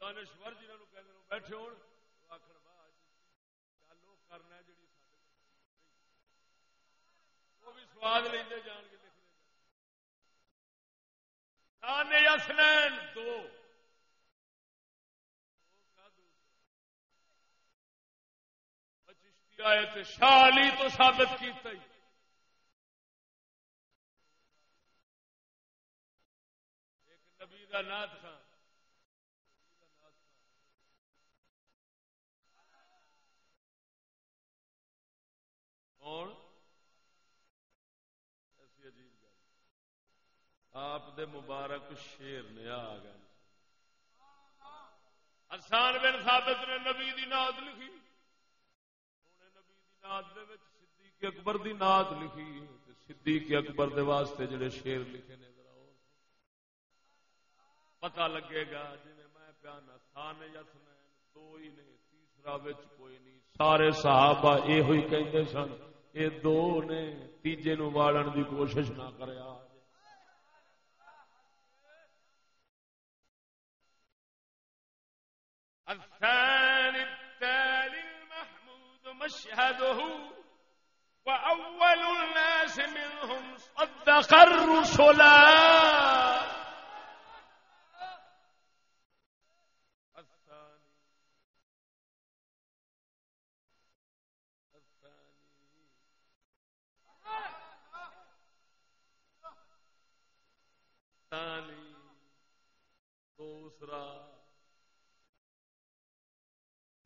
دانشور جنہوں کہ بیٹھے ہو آخر بعد گل وہ کرنا جی وہ بھی سواد لے جان کے لکھ یسنین دو۔ آئے شالی تو ثابت کیتا ہی۔ ایک نبی کا نات خان۔ کون ایسی عجیب گل آپ دے مبارک شیر نے آ گئے حسان بن ثابت نے نبی دی نات لکھی انہیں نبی دی نات دے وچ صدیق اکبر دی نات لکھی صدیق اکبر دے واسطے جڑے شیر لکھے نے پتا لگے گا جی میں پیانا تھان یس دو ہی نہیں تیسرا بچ کوئی نہیں سارے صحابہ یہ ہوئی کہتے سن یہ دو نے تیجے نو والن دی کوشش نہ کریا الثاني التالي المحمود مشهده، وأول الناس منهم صدق الرسلا دوسرا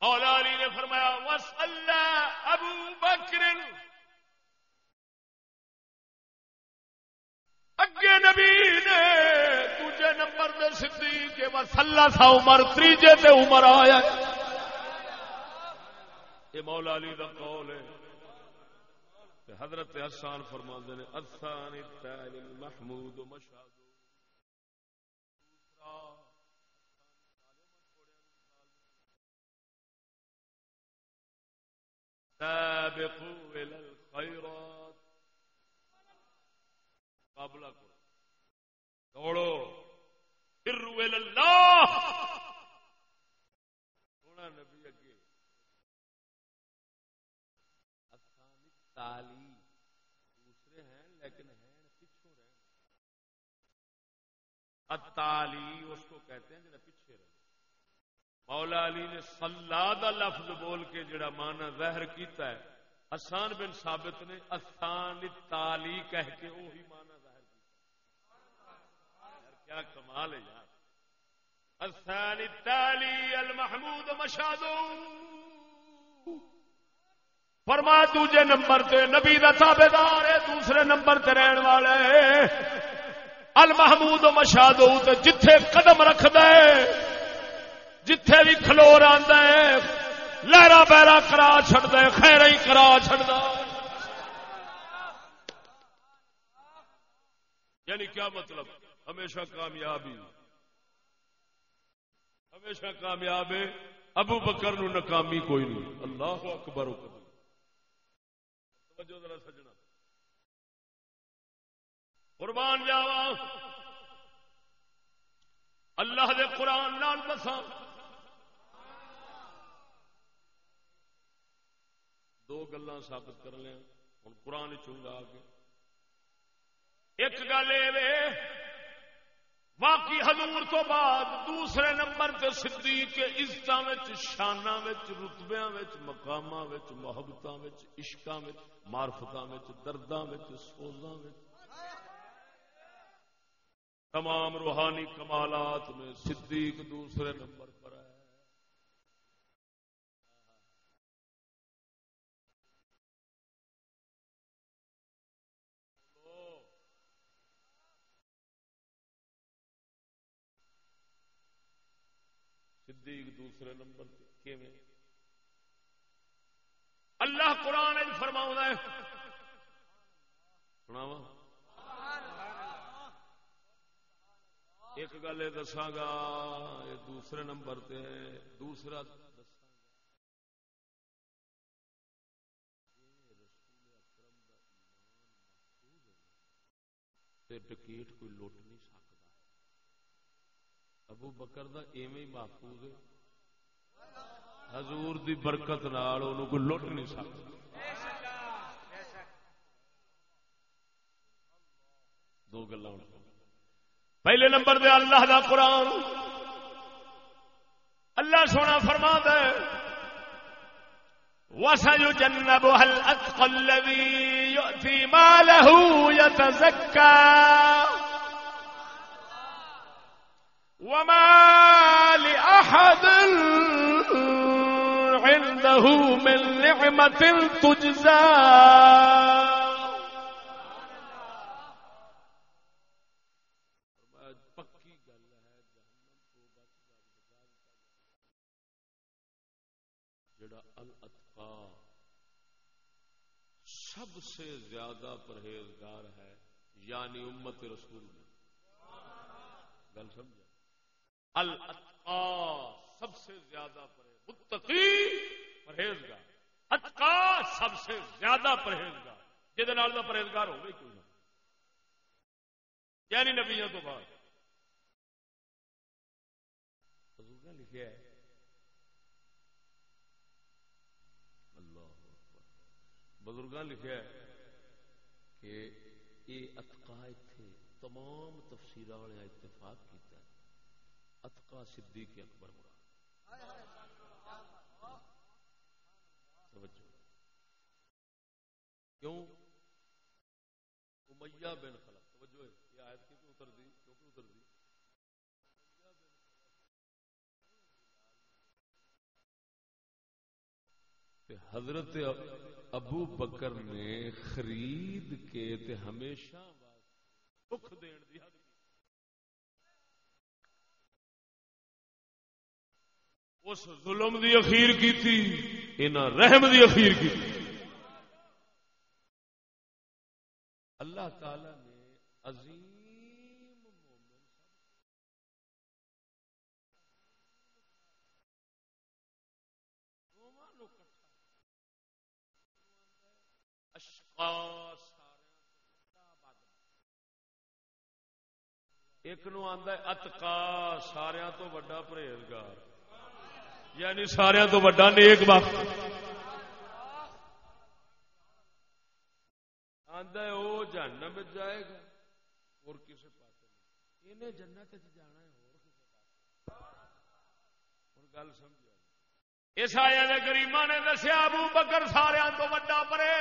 مولا علی نے فرمایا وس اللہ ابو بکر۔ اگے نبی نے دوجے نمبر دے صدیق کے وس اللہ سا عمر تیجے تے عمر آیا۔ یہ مولا علی دا قول ہے۔ حضرت حسان فرما نے اثان محمود مشہد۔ سابقوا إلى الخيرات. قبل دوڑو. فروا إلى الله. سونا نبی اگے. تالی دوسرے ہیں لیکن ہیں پچھوں رہے اتالی اس کو کہتے ہیں جنہیں پیچھے مولا علی نے سلا دا لفظ بول کے جڑا مانا ظاہر کیتا ہے آسان بن ثابت نے آسان تالی کہہ کے وہی مانا ظاہر یار کیا کمال ہے یار۔ آسان تالی المحمود مشادو فرما، دوجے نمبر تے نبی کا تابے دار ہے، دوسرے نمبر تے رہن والے۔ المحمود مشادو تے جتھے قدم رکھ دے جتھے بھی کھلور آندا ہے، لہرا بہرا کرا چڑ خیر ہی کرا چڑ یعنی کیا مطلب؟ ہمیشہ کامیابی ہمیشہ کامیاب ہے، ابو بکر نو ناکامی کوئی نہیں۔ اللہ اکبر ذرا سجنا۔ قربان جاوا اللہ دے قرآن نال دساں دو گلا ثابت کر لیا ہوں قرآن چونگا کے ایک گل یہ باقی حضور تو بعد دوسرے نمبر سے صدیق عزت شانہ رتبیا مقام محبت عشق مارفت درداں سوزاں تمام روحانی کمالات میں صدیق دوسرے نمبر صدیق دوسرے نمبر اللہ قرآن فرما ہے۔ سناوا ایک گل یہ دساگا یہ دوسرے نمبر تے دوسرا ڈکیٹ کوئی لوٹ نہیں ابو بکر دا ایویں محفوظ ہے۔ حضور دی برکت نال انہوں کو لٹ نہیں سکتا۔ دو گلا پہلے نمبر دے اللہ دا قرآن۔ اللہ سونا فرما دے وسيجنبها الأتقى الذي يؤتي ماله يتزكى۔ وما لأحد عنده من نعمة تجزى. سب سے زیادہ پرہیزگار ہے یعنی امت رسول گل سمجھ الاتقا، سب سے زیادہ متقی پرہیزگار۔ اتقا، سب سے زیادہ پرہیزگار۔ جہد پرہیزگار ہو گئی کوئی نہ۔ یعنی نبیوں تو بعد۔ بزرگ لکھا ہے؟ بزرگ لکھا ہے کہ یہ اتقا اتنے تمام تفصیل والے اتفاق کیا اتقا صدیق اکبر مراد۔ کیوں؟ امیہ بن خلق توجہ ہے، یہ آیت کی اتر دی، کیوں اتر دی؟ حضرت ابو بکر نے خرید کے تے ہمیشہ دکھ دین دی اس ظلم دی اخیر کی تھی رحم دی اخیر کیتی۔ اللہ تعالی نے عظیم ایک نو آدھا اتکا سارا تو وڈا پرہیزگار۔ یعنی سارا تو وڈا نیک وقت۔ آدھا وہ جہنم جائے گا۔ اور کسی پاس انہیں جنت جانا ہے، اور گل سمجھ اس آیا نے گریما نے دسیا، ابو بکر سارا تو وڈا پرے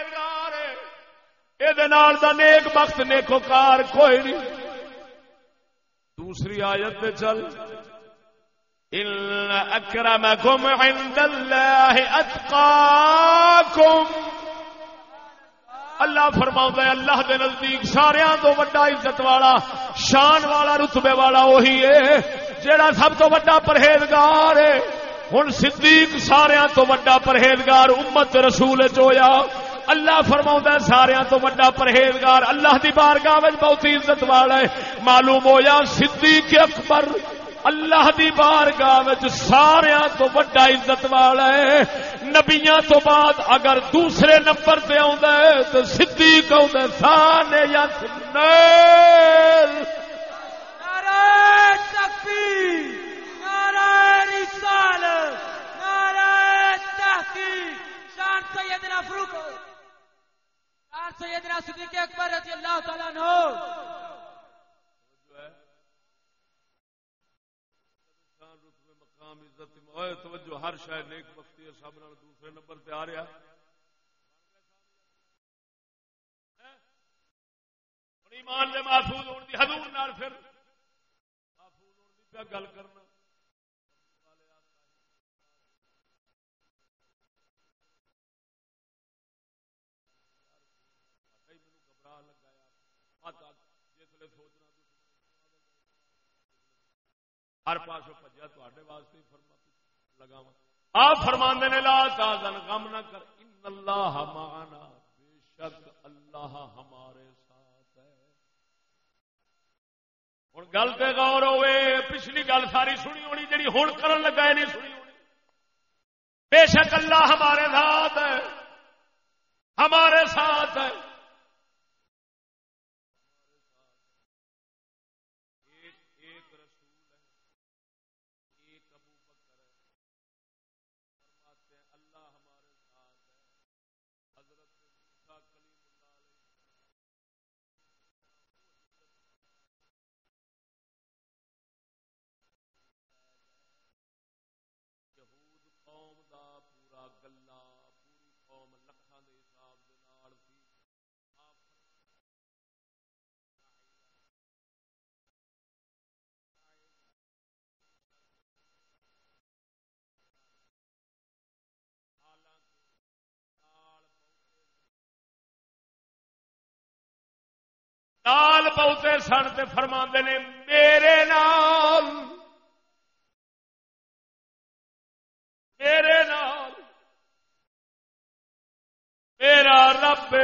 یہ نیک وقت نیکو کار کوئی نہیں۔ دوسری آیت پہ چل۔ ان اکرمکم عند اللہ اتقاکم اللہ فرما ہے، اللہ دے نزدیک سارا تو وڈا عزت والا، شان والا، رتبے والا وہی ہے، جیڑا سب تو وڈا پرہیزگار ہے۔ ہوں صدیق سارا تو وڈا پرہیزگار، امت رسول چویا اللہ فرما سارا تو وڈا پرہیزگار۔ اللہ دی بارگاہ بہت عزت والا ہے۔ معلوم ہوا صدیق اکبر اللہ دی بارگاہ سارا تو وڈا عزت والا ہے۔ نبیاں تو بعد اگر دوسرے نمبر پہ آ تو صدیق آ سانے یا سیدنا فروخ سیدنا صدیق اکبر رضی اللہ تعالیٰ نو مقام عزت توجہ، ہر شاید نیک بختی ہے سب دوسرے نمبر پہ آ رہا ایمان نے محفوظ ہونے کی حضور نال پھر۔ محفوظ ہونے کی پہ گل کرنا۔ ہر پاس پجا تے واسطے فرما لگا آپ فرما نے، لا تازن، غم نہ کر۔ ان اللہ معنا، بے شک اللہ ہمارے ساتھ ہے۔ ہوں گل تے غور ہوئے، پچھلی گل ساری سنی ہونی جی ہوں کرن لگا نہیں سنی ہونی۔ بے شک اللہ ہمارے ساتھ ہے، ہمارے ساتھ ہے۔ نال بہتے سن تے فرما نے، میرے نال۔ میرے نال۔ میرا رب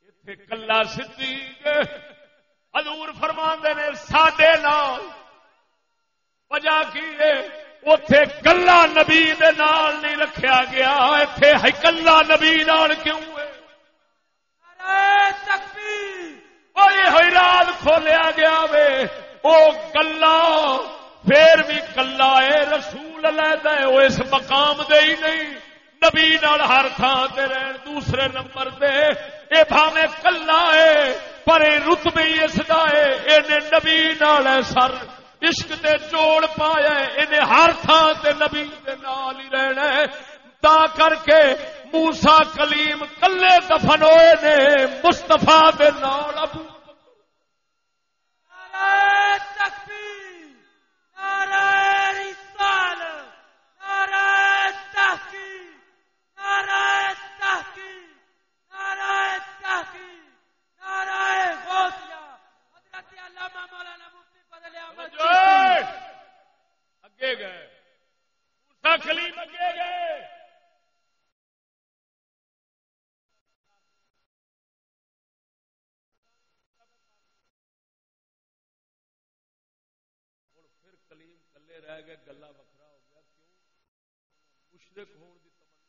اتے کلا سی ادور فرما نے سڈے نال۔ وجہ کی اتے کلا نبی نال نہیں رکھا گیا۔ اتے کلا نبی نال کیوں؟ ہے ہوئی رات کھولیا گیا وے۔ وہ کلا، پھر بھی کلا ہے رسول لے وہ اس مقام دے ہی نہیں۔ نبی نال ہر تھان سے رہن دوسرے نمبر پہ یہ بھاوے کلا ہے پر اے رتبے اس کا ہے یہ نبی نال ہے سر عشق دے جوڑ پایا انہیں ہر تھان سے نبی دے نال ہی رہنا ہے تا کر کے موسا کلیم کلے دفن ہوئے نے مستفا دے نال ابو کلیم رہ گئے، گلا وکرا ہو گیا، کیوں؟ مشرق ہون کی تمنا۔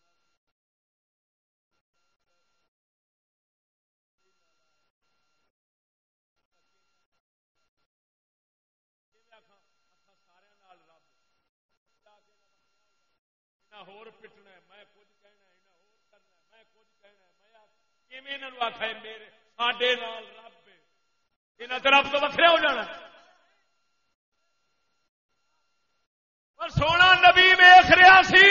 پٹنا میں کچھ کہنا کرنا میں کچھ کہنا میں آخا میرے، ساڈے رب یہاں رب تو وکرے ہو جانا اور سونا نبی ویخ رہا سی۔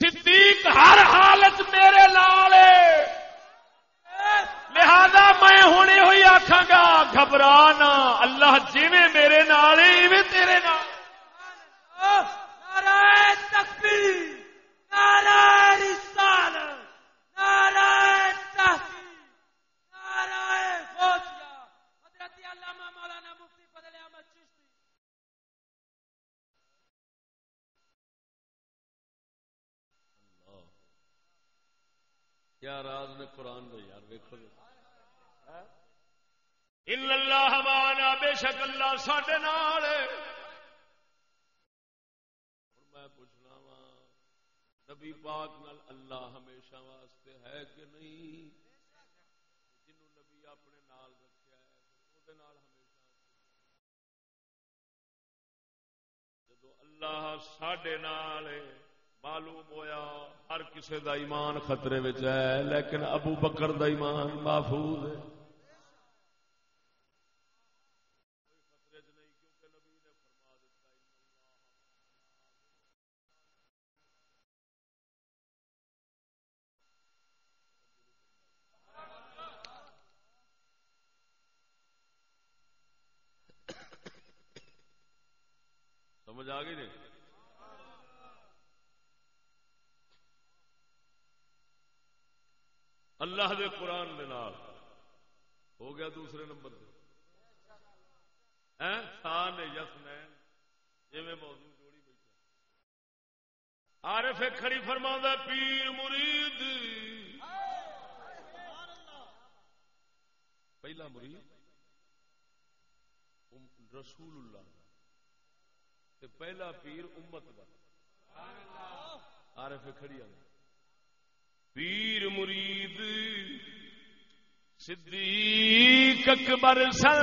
صدیق ہر حالت میرے لال لہذا میں ہوں یہ آخا گا گھبرانا اللہ جی میرے نال کیا راز نے قرآن دے یار ویکو ان اللہ مانا بے شک اللہ سڈے نال میں پوچھنا وا نبی پاک نال اللہ ہمیشہ واسطے ہے کہ نہیں؟ جنوں نبی اپنے نال رکھیا ہے وہ نال ہمیشہ جدو اللہ سڈے نال معلوم ہویا ہر کسے دا ایمان خطرے وچ ہے، لیکن ابو بکر دا ایمان محفوظ ہے سمجھ آ گئی نہیں اللہ دے قرآن دے نال۔ ہو گیا دوسرے نمبر سے سان یس نین جی موضوع جوڑی بیٹھا۔ عارف کھڑی فرما پیر مرید۔ پہلا مرید رسول اللہ۔ تے پہلا پیر امت کا عارف کھڑی آ پیر مرید صدیق اکبر سن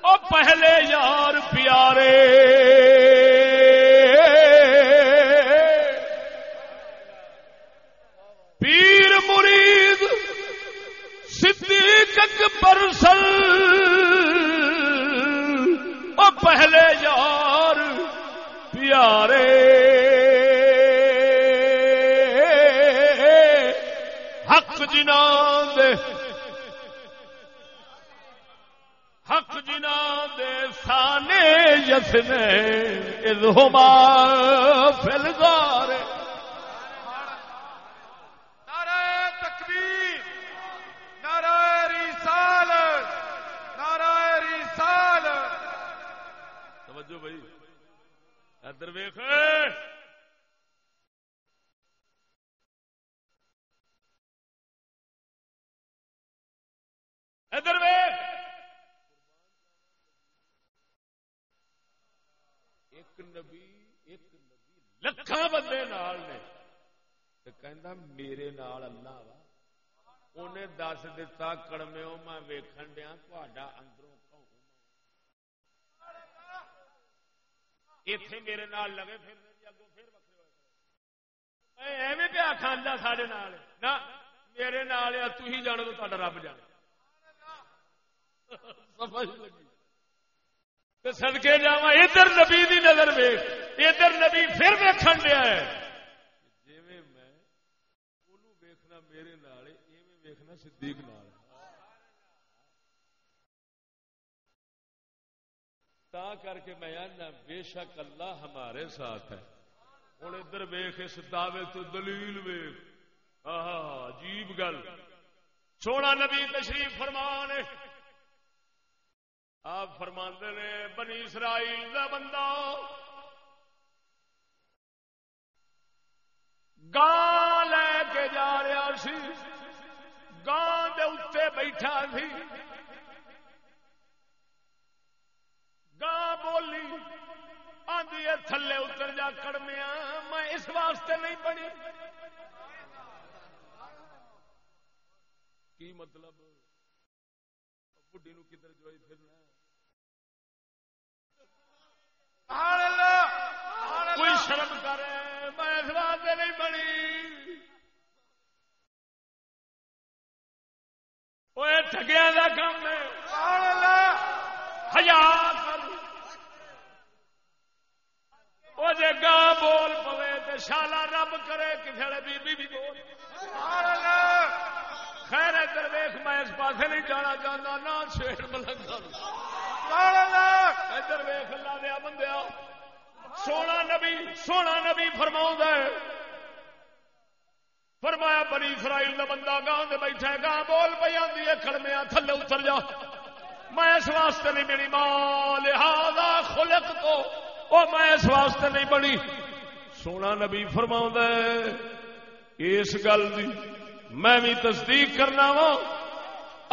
او پہلے یار پیارے۔ پیر مرید صدیق اکبر سن او پہلے یار پیارے۔ یسنے اذہما فلگار نعرہ تکبیر نعرہ رسالت نعرہ رسالت۔ توجہ بھائی ادھر ویخ ادھر ویخ ایک نبی، ایک نبی لکھاں بندے نال نے تے کہندا میرے نال اللہ وا۔ انہیں دس دتا کڑمیو میں ویکھن دیا تھوڑا اندروں کہوں۔ اتے میرے نال لگے، پھر جی اگوں پھر وکرے ہوئے ایویں پیا کھانا سارے نال۔ نہ میرے نال آ تھی جان تو تا رب جان سمجھ لگی؟ تے سدکے جا ادھر نبی دی نظر ویخ ادھر نبی پھر ویکھن دیا ہے۔ جی میں انہوں ویکھنا میرے نال ایویں ویکھنا صدیق نال تا کر کے میں آنا بے شک اللہ ہمارے ساتھ ہے۔ ہوں ادھر ویخ اس دعوے تو دلیل ویخ عجیب گل۔ سونا نبی تشریف فرمان آپ فرما نے، بنی اسرائیل دا بندہ۔ گان لے کے جا رہا سی گان دے اتنے بیٹھا سی۔ گاں بولی آدھی ہے، تھلے اتر جا کڑمیا، میں اس واسطے نہیں بنی۔ کی مطلب؟ بڈی نو کدھر جوئی پھرنا کوئی شرم کرے میں اس واسطے نہیں بنی وہ ٹگیا کا کام ہے۔ ہزار وہ جے گاں بول پوے تو شالا رب کرے کسی بی بی بھی بول۔ خیر ادھر ویخ میں اس پاس نہیں جانا چاہتا نہ شیر ملنگ ادھر ویخ لا دیا۔ سونا نبی سونا نبی فرما فرمایا بنی اسرائیل کا بندہ گاں دے بیٹھا گاں بول پہ آدھی ہے، کڑمیا تھلے اتر جا۔ میں اس واسطے نہیں میری ماں لہذا خلق تو۔ وہ میں اس واسطے نہیں بنی۔ سونا نبی فرما اس گل دی میں بھی تصدیق کرنا وا۔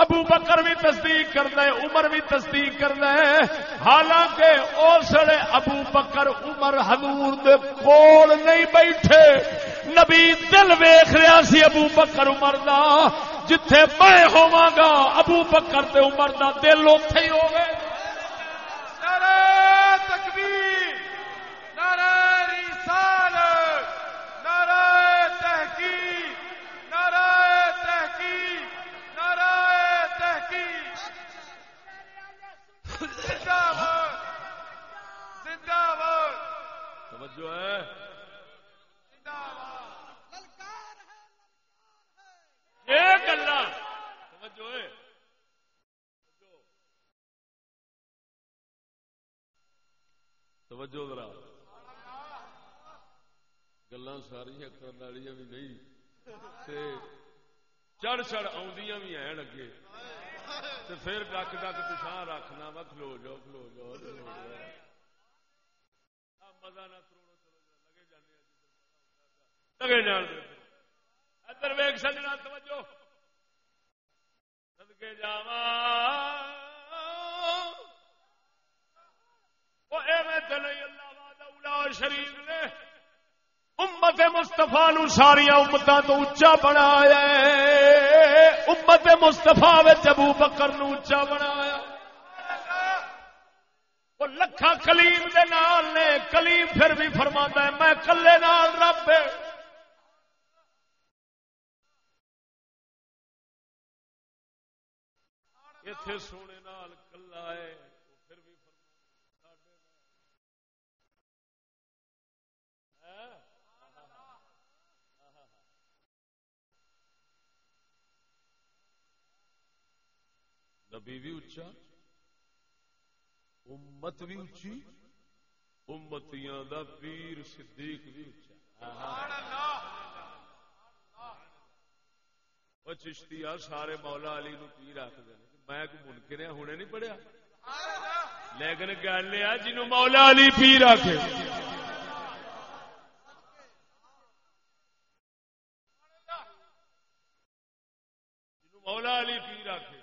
ابو بکر بھی تصدیق کرنا ہے، عمر بھی تصدیق کرنا ہے۔ حالانکہ اسلے ابو بکر، عمر، حضور دے کول نہیں بیٹھے۔ نبی دل ویخ رہا سی ابو بکر، عمر دا، جتھے میں ہوا گا، ابو بکر تے عمر دا دل اتے ہی ہوگا نعرہ تکبیر نعرہ رسالت نعرہ تحقیق نعرہ تحقیق نعرہ تحقیق زندہ باد زندہ باد توجہ ہے۔ زندہ باد یہ توجہ ہے۔ توجہ ذرا۔ گلا ساریا کرنے والی بھی نہیں۔ تے چڑھ چڑھ آدیاں بھی ہیں اگے تے پھر ڈک ڈک پچھا رکھنا وا، کھلو جاؤ کھلو جاؤ کھلو جاؤ۔ مزہ نہ کروڑو چلو جا لگے جانے لگے جان دے۔ ادھر ویگ سجنا، توجہ۔ سدکے جاوا وہ ایویں اللہ وعدہ شریف نے۔ امت مستفا نو ساریا امتوں تو اچا بنایا امت مستفا ابو بکر نو اچا بنایا۔ وہ لکھا کلیم دے نال نے، کلیم پھر بھی فرما ہے، میں کلے نال رب اتے سونے نال کلا ہے پھر بھی نبی بھی اچا امت بھی اچھی امتیاں دا پیر صدیق بھی اچا وہ چشتی سارے مولا علی نو پیر آخر میں کو منکر ہونے نہیں پڑھیا۔ لیکن گل یہ جنو مولا علی پیر آخے مولا علی پیر آخے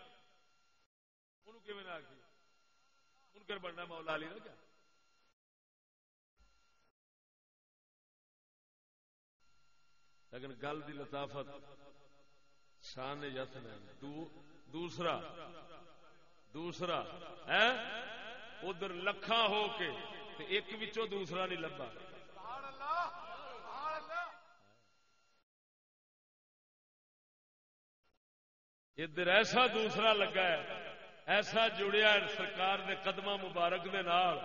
انہوں کیون آخی منکر بننا مولا علی نا کیا؟ لیکن گل دی لطافت شان یتن ہے دو دوسرا دوسرا، ہے؟ ادھر لکھا ہو کے تے ایک وچوں دوسرا نہیں لبا ادھر ایسا دوسرا لگا ہے، ایسا جڑیا ہے سرکار نے قدم مبارک دے نال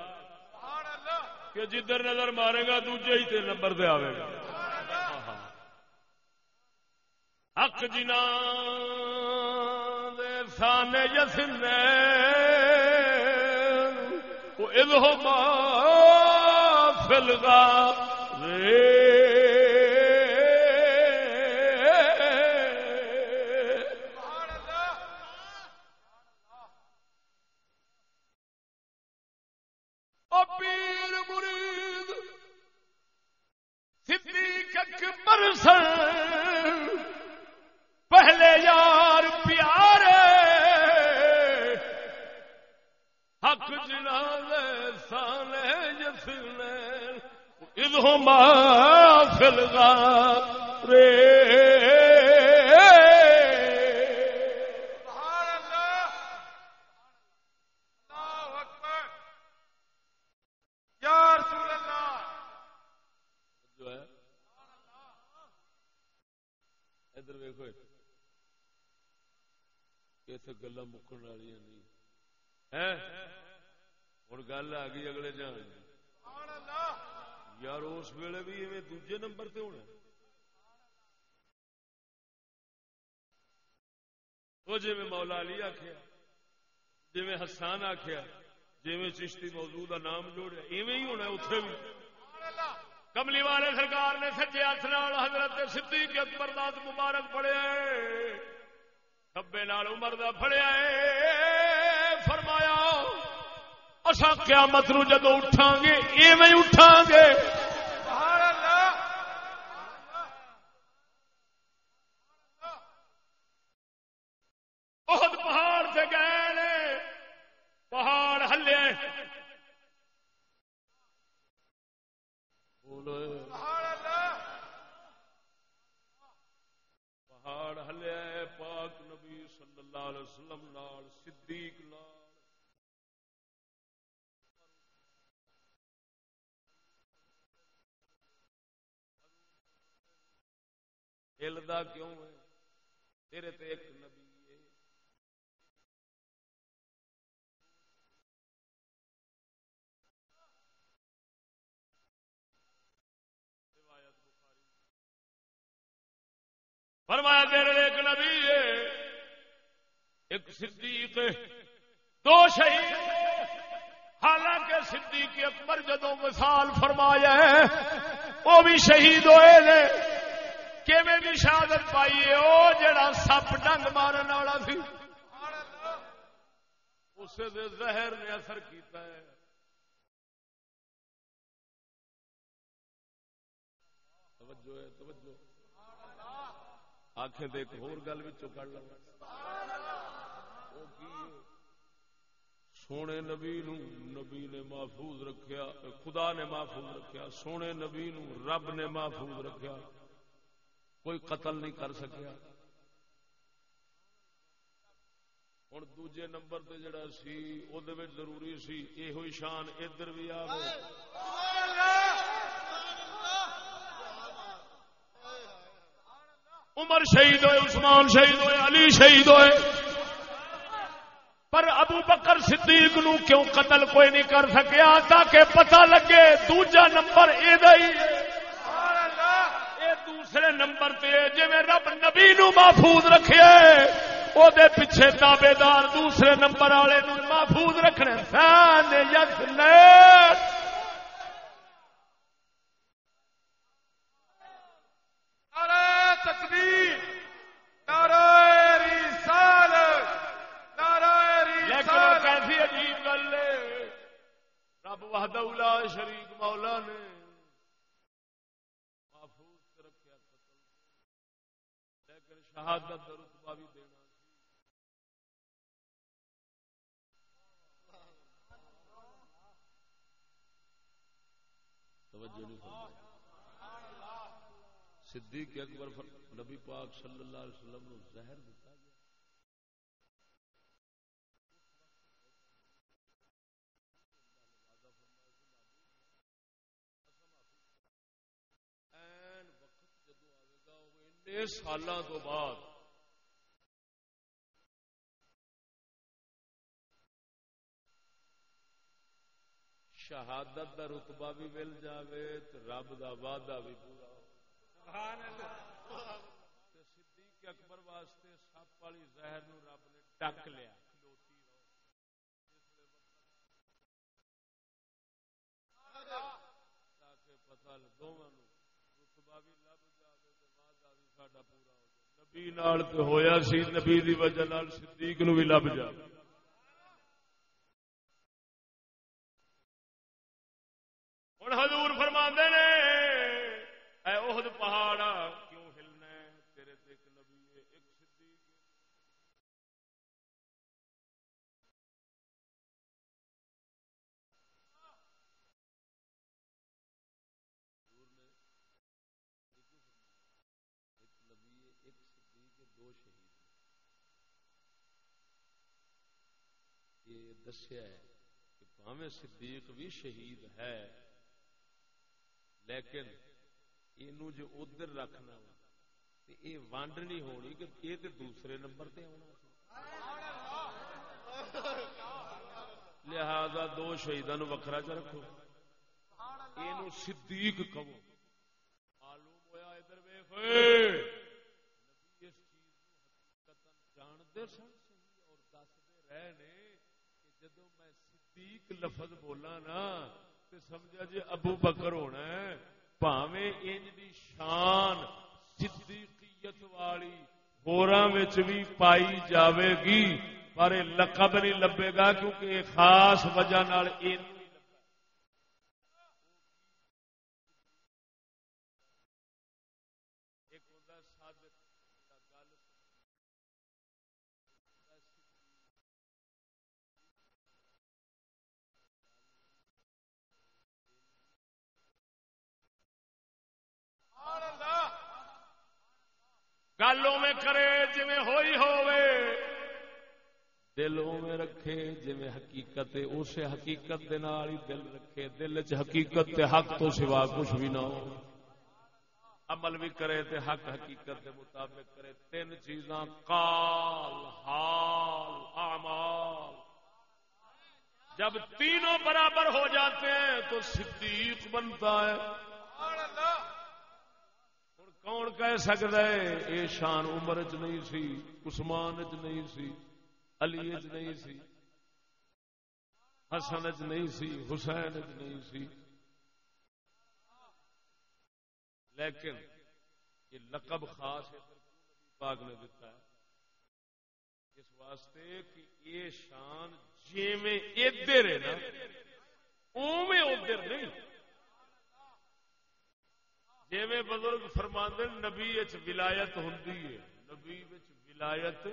کہ جدھر نظر مارے گا دوجے ہی تے نمبر دے آئے گا۔ حق جنا مرید صدیق اکبر سن پہلے یار اللہ اکبر یا رسول اللہ جو ہے ادھر ویکو اتنے گلا مکن والی نہیں۔ ہوں گل آ گئی اگلے جان یار اس ویلے بھی ایویں دوجے نمبر تے ہونا وہ جی میں مولا علی آخیا جی حسان آخیا جی چشتی موضوع کا نام جوڑیا ایویں ہی ہونا اتے بھی۔ کملی والے سرکار نے سچے ہاتھ نال حضرت صدیق اکبر داد مبارک ہے۔ کبے نال عمر دا پڑھیا ہے۔ فرمایا اصا قیامت نو جدو اٹھا گے ایویں اٹھا گے سبحان اللہ صلی اللہ علیہ وسلم نال صدیق نال ہلدا کیوں ہے؟ تیرے تے ایک نبی ہے۔ فرمایا، تیرے ایک نبی ہے۔ ایک صدیق ہے۔ دو شہید حالانکہ صدیق اکبر جدو مثال فرمایا ہے، وہ بھی شہید ہوئے نے۔ کیویں بھی شہادت پائی ہے؟ وہ جڑا سپ ڈنگ مارن والا سی۔ اسے دے زہر نے اثر کیتا ہے۔ توجہ ہے، توجہ۔ آنکھیں دیکھ گل بھی کر لو سونے نبی نو نبی نے محفوظ رکھیا، خدا نے محفوظ رکھیا، سونے نبی نو رب نے محفوظ رکھیا۔ کوئی قتل نہیں کر سکیا۔ ہوں دوجے نمبر تے جڑا سی او دے وچ ضروری سی یہ شان ادھر بھی آ عمر شہید ہوئے عثمان شہید ہوئے علی شہید ہوئے۔ پر ابو بکر صدیق نو کیوں قتل کوئی نہیں کر سکیا؟ تاکہ پتہ لگے دوجا نمبر اے اے دوسرے نمبر تے جی رب نبی نو محفوظ رکھے او دے پیچھے تابے دار دوسرے نمبر والے نو محفوظ رکھنے فین یس نعرہ تکبیر لیکن وہ کیسی عجیب گل ہے۔ رب وحدہ لا شریک مولا نے محفوظ تے رکھیا قتل لیکن شہادت دا رتبہ بھی دینا۔ توجہ نہیں فرمائی۔ صدیق اکبر نبی پاک صلی اللہ علیہ وسلم نو زہر دیتا گیا این وقت جدو آئے سال سالاں تو بعد شہادت دا رتبہ بھی مل جاوے تو رب دا وعدہ بھی پورا ہو۔ تے صدیق اکبر واسطے سپ والی زہر نو رب نے ڈک لیا کھلوتی رہو تاکہ پتہ دونوں رتبہ بھی لب جاوے تے وعدہ بھی ساڈا پورا ہو جائے نبی نال تے ہویا سی، نبی دی وجہ نال صدیق نو بھی لب جا۔ ہوں حضور فرما نے اے عہد پہاڑا کیوں ہلنا ہے؟ تیرے تے ایک نبی ہے ایک صدیق ہے حضور نے یہ کیوں فرمایا؟ ایک نبی ہے ایک صدیق ہے دو شہید ہیں۔ یہ دسیا ہے کہ بھاویں صدیق بھی شہید ہے، لیکن یہ جو ادھر رکھنا وا یہ ونڈ نہیں ہونی کہ یہ تے دوسرے نمبر تے آنا لہذا دو شہیدان وکھرا چ رکھو۔ یہ صدیق کہو۔ معلوم ہوا ادھر ویخ اس چیز جانتے سن صحیح اور دستے رہے نے کہ جدو صدیق لفظ بولا نا، تے سمجھا جی ابو بکر ہونا ہے پاوے انج دی شان صدیقیت والی ہوراں وچ بھی پائی جاوے گی، پر یہ لقب نہیں لبے گا کیونکہ یہ خاص وجہ نال ہی لبا ایک ہوندا صادق دا گل گلوں میں کرے جی ہوئی ہووے دل اوے رکھے جی حقیقت ہے، اسے حقیقت دے نال ہی دل رکھے۔ دل چ حقیقت تے حق تو سوا کچھ بھی نہ ہو۔ عمل بھی کرے تے حق حقیقت دے مطابق کرے۔ تین چیزاں، قال، حال، اعمال۔ جب تینوں برابر ہو جاتے ہیں تو صدیق بنتا ہے۔ کون کہہ سکتا ہے اے شان عمر چ نہیں سی، عثمان چ نہیں سی، علی چ نہیں سی۔ حسن چ نہیں سی، حسین چ نہیں سی۔ لیکن یہ لقب خاص پاک نے دیتا ہے۔ اس واسطے کہ یہ شان جی میں ادھر ہے نا اوے ادھر نہیں۔ جی میں بزرگ فرماند نبی ولایت ہوں نبی ولایت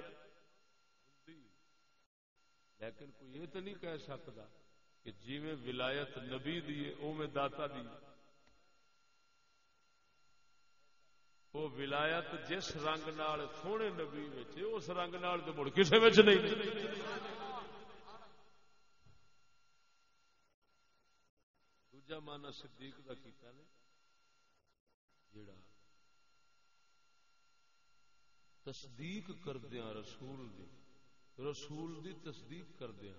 لیکن کوئی یہ تو نہیں کہہ سکتا کہ جی میں ولایت نبی دی ہے اوے داتا دی ہے۔ وہ ولایت جس رنگ نال سونے نبی وچ اس رنگ نال تو مڑ کسے وچ نہیں دوجا مانا صدیق دا کیتا نے جڑا تصدیق کردیا رسول دی رسول دی تصدیق کردیا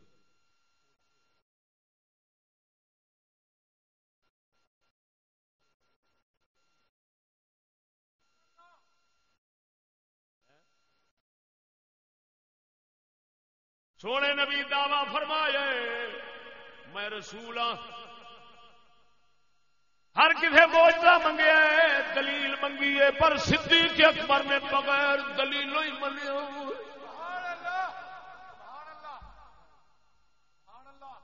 سونے نبی دعوی فرمایا میں رسول ہاں۔ ہر کسی موجہ منگیا دلیل منگی ہے، پر صدیق اکبر نے بغیر دلیلوں ہی منیا سبحان اللہ سبحان اللہ سبحان اللہ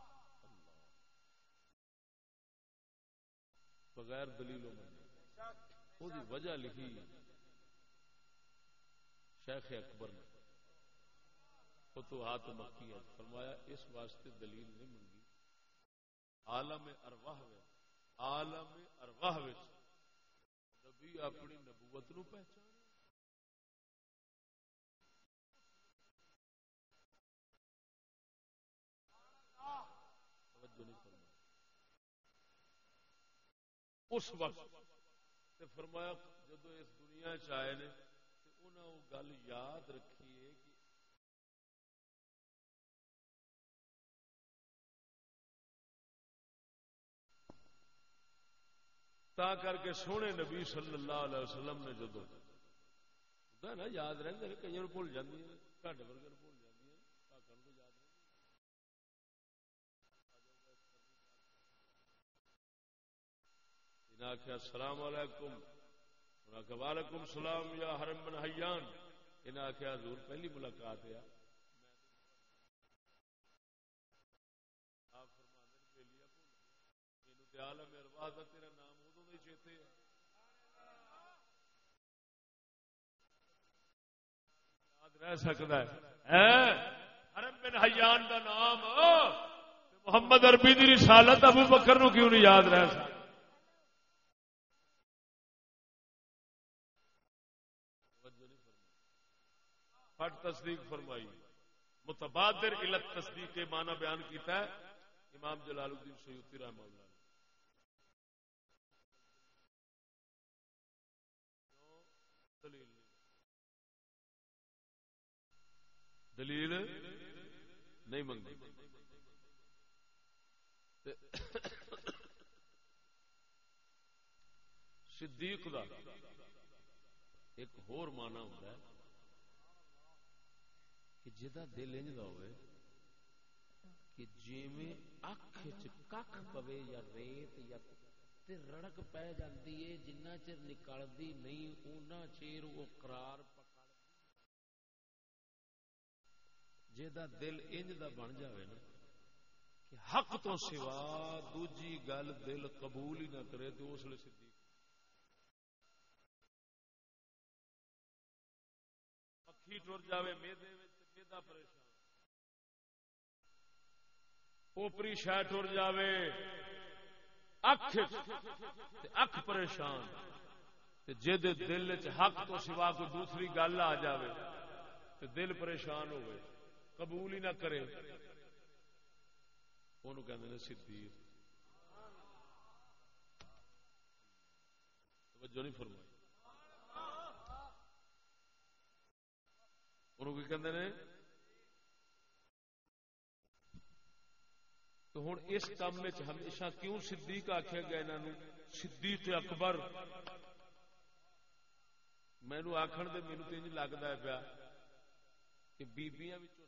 بغیر دلیلوں میں۔ وہ وجہ لکھی شیخ اکبر نے۔ فتوحات مکی فرمایا، اس واسطے دلیل نہیں منگی۔ عالم ارواح عالم ارواح نبی اپنی نبوت نو پہچان۔ اس وقت تے فرمایا جدو اس دنیا چ آئے نے تے انہاں وہ گل یاد رکھی ہے کہ تا کر کے سونے نبی صلی اللہ علیہ وسلم نے جدو نا، یاد رہتے کئی بھول جاتی ہیں گھٹ ورگے بھول جاتی ہیں پاکوں کو یاد رہتی انہیں آخیا السلام علیکم۔ انہیں آخیا وعلیکم السلام یا حرم بن حیان۔ انہیں آخیا حضور پہلی ملاقات ہے۔ عالم ارواح دا تیرا نام ادوں دا چیتے۔ ہے یاد رہ سکتا ہے۔ حرم بن حیان دا نام محمد عربی دی رسالت ابو بکر نو کیوں نہیں یاد رہ سکتا پٹ تصدیق فرمائی۔ متبادر علت تصدیق کے معنی بیان کیتا ہے۔ امام جلال الدین سیوتی رحمہ اللہ۔ نے دلیل نہیں دلیل نہیں منگی صدیق دا ایک ہور مانا ہوتا ہے۔ کہ جدا دل انج دا ہوئے، کہ جیویں اکھ چ ککھ پوے یا ریت یا تے رڑک پہ جاندی ہے، جنہ چر نکلدی نہیں، اونہ چیر وہ قرار پکڑ جدا دل انج دا بن جاوے نا، کہ حق تو سوا دوجی گل دل قبول ہی نہ کرے تو اس لیے صدیق۔ پکھی ٹر جاوے، میدے وچ پریشان۔ اوپری شہ ٹر جاوے۔ اکھ، تے اکھ پریشان۔ تے جے دے دل چ حق تو سوا کوئی دوسری گل آ جاوے، تے دل پریشان ہوئے قبول ہی نہ کرے۔ انہوں کہتے ہیں صدیق۔ توجہ نہیں فرمائی۔ انہوں کی کہتے ہیں تو ہوں اس کام میں ہمیشہ کیوں صدیق آخیا گیا انہوں صدیق اکبر۔ مینو آخر دے میرے تو نہیں لگتا ہے پیا کہ بیبیاں وچوں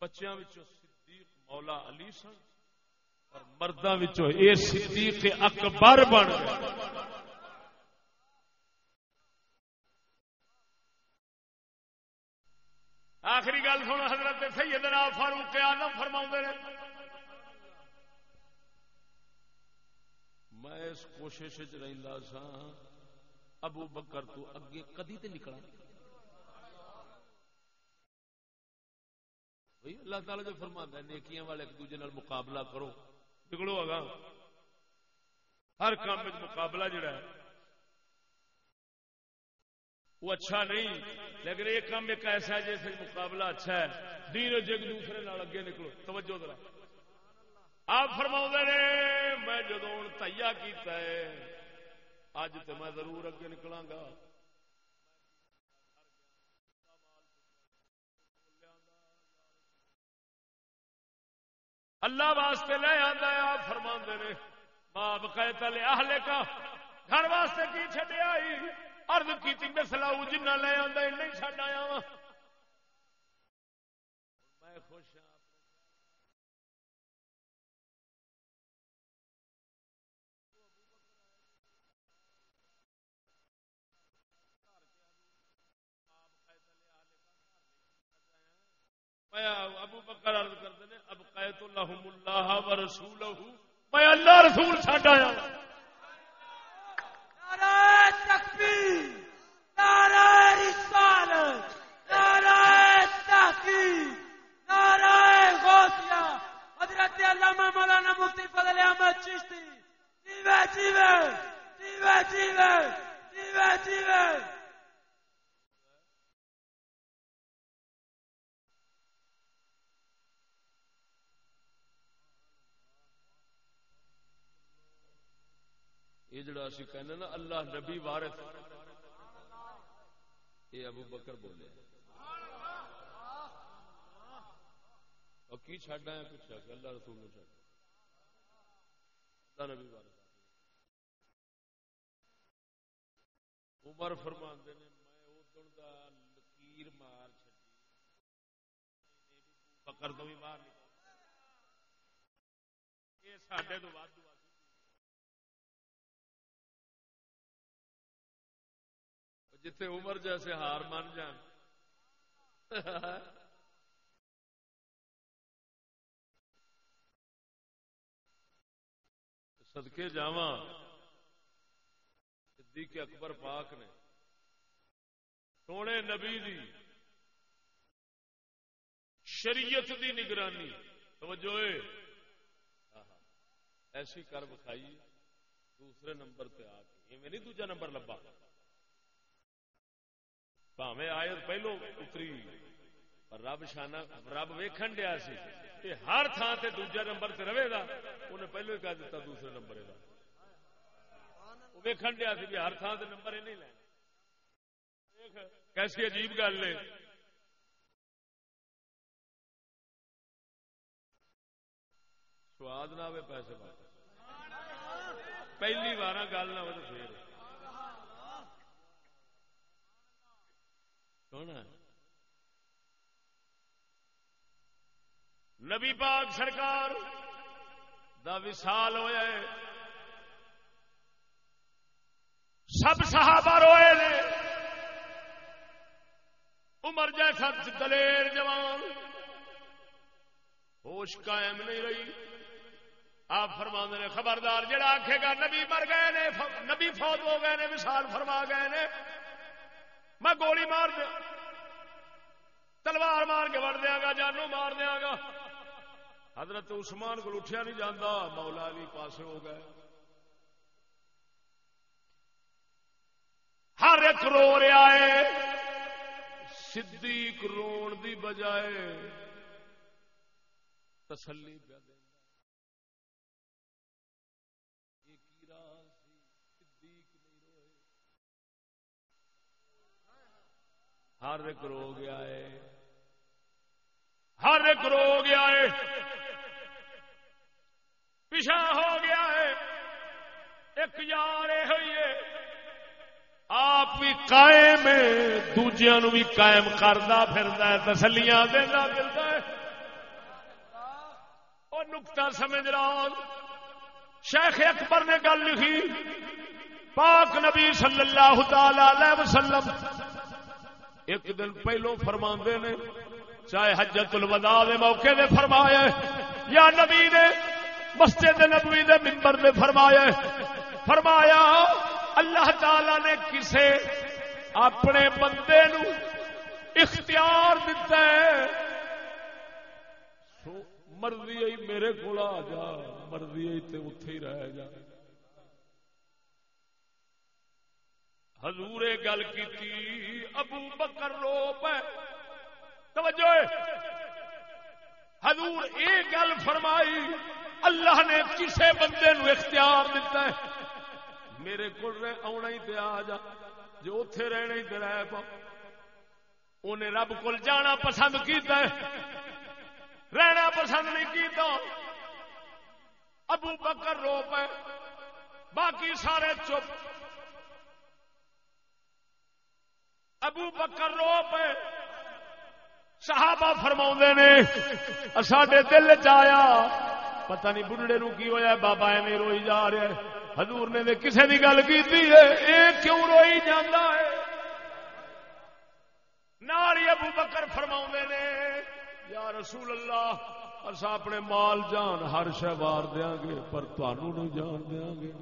بچیاں صدیق مولا علی سن اور مرداں وچوں اے صدیق اکبر بن گئے۔ آخری گل سن، حضرت سیدنا فاروق آدم فرما نے، میں اس کوشش رہا سا ابو بکر تو اگے کدی تے نکلا بھئی اللہ تعالی جو فرماتا ہے، نیکیاں والے ایک دوجے نال مقابلہ کرو نکلو اگا ہر کام مقابلہ جڑا ہے وہ اچھا نہیں، لیکن ایک کام، ایک ایسا ہے جیسے مقابلہ اچھا ہے۔ دین جگ دوسرے نال اگے نکلو۔ توجہ ذرا۔ آپ فرما نے، میں جدو ہوں تیا کیتا ہے، اج تو میں ضرور اگے نکلا گا۔ اللہ واسطے لے آتا ہے، آپ فرما نے، ماں بقیت لے آ کا گھر واسطے کی چڈیا ارد کی میں سلاؤ جنہ لے آتا نہیں چڈ آیا وا میں خوش ہوں ابو بکر عرض کرتے ہیں اب قیت الحم اللہ و رسول میں اللہ رسول چڈ آیا نعرہ تکبیر نعرہ رسالت نعرہ تحقیق نعرہ غوثیہ حضرت علامہ مولانا مفتی فضل احمد چشتی۔ جیوے جیوے جیوے جیوے جیوے جیوے۔ یہ جڑا اسی نا اللہ نبی وارث یہ ابو بکر بولے اور کی چڈ آیا پوچھا کہ اللہ رسول نے چڈ اللہ نبی وارث عمر فرماندے نے، میں ادھر دا لکیر مار چڈی بکر تو بھی باہر نکل یہ سڈے تو ود جتھے عمر جیسے ہار مان جان۔ سدکے جاوا صدیق اکبر پاک نے۔ سونے نبی دی شریعت دی نگرانی۔ توجہ اے۔ ایسی کر بکھائی دوسرے نمبر پہ آ کے۔ نہیں دوجا نمبر لبا پاوے آئے پہلو اتری پر رب شانہ رب ویکھن دیا سی کہ ہر تھان تے دوجا نمبر تے رہے گا انہیں پہلو ہی کہہ دیتا دوسرے نمبر دا وہ ویکھن دیا سی بھی ہر تھان تے نمبر ہی نہیں لینا کیسی عجیب گل ہے سواد نہ آئے پیسے واپس پہلی بار گل نہ ہو تو پھر سونا نبی پاک سرکار دا وصال ہویا ہے۔ سب صحابہ روئے نے۔ عمر جیسا دلیر جوان، ہوش قائم نہیں رہی۔ آپ فرما نے، خبردار، جڑا آخے گا، نبی مر گئے نے، نبی فوت ہو گئے نے، وصال فرما گئے نے۔ میں گولی مار دیا۔ تلوار مار کے وڑ دیا گا، جانو مار دیا گا۔ حضرت عثمان کو اٹھیا نہیں جانا مولا علی پاسے ہو گئے۔ ایک رو رہا ہے، صدیق رون دی بجائے تسلی پہ۔ ہر ایک رو گیا ہے ہر ایک رو گیا ہے پیچھا ہو گیا ہے۔ ایک یار یہ ہوئی ہے۔ آپ بھی قائم ہے دوجیا نو بھی قائم کرتا پھرتا ہے۔ تسلیاں دینا پھرتا ہے۔ اور نکتا سمجھ رہا شیخ اکبر نے گل لکھی۔ پاک نبی صلی اللہ تعالی علیہ وسلم ایک دن پہلو فرما نے، چاہے حجت الوداع دے موقع دے فرمایا یا نبی نے مسجد نبوی دے ممبر نے فرمایا فرمایا، اللہ تعالی نے کسے اپنے بندے نو اختیار دیتا ہے۔ سو مرضی آئی میرے کو آ جا، مرضی آئی تے اتے ہی رہ جا۔ حضور گل کی ابو بکر رو پہ توجہ حضور یہ گل فرمائی، اللہ نے کسے بندے نو اختیار دیتا ہے۔ میرے کو آنا ہی تے آ جا، جو اتے رہنا ہی رہ پا۔ انہیں رب کو جانا پسند کیتا ہے۔ رہنا پسند نہیں کیتا۔ ابو بکر رو پے۔ باقی سارے چپ۔ ابو بکر رو پے۔ صحابہ فرما نے، ساڈے دل چیا پتہ نہیں بڑھڑے نو کی ہویا بابا ایویں روئی جا رہا ہے حضور نے دے کسے دی گل کیتی ہے، اے کیوں روئی جاندا ہے؟ ناری ابو بکر فرما نے، یا رسول اللہ اصا اپنے مال جان ہر شہ وار دیا گے، پر تنوع نہیں جان دیا گے۔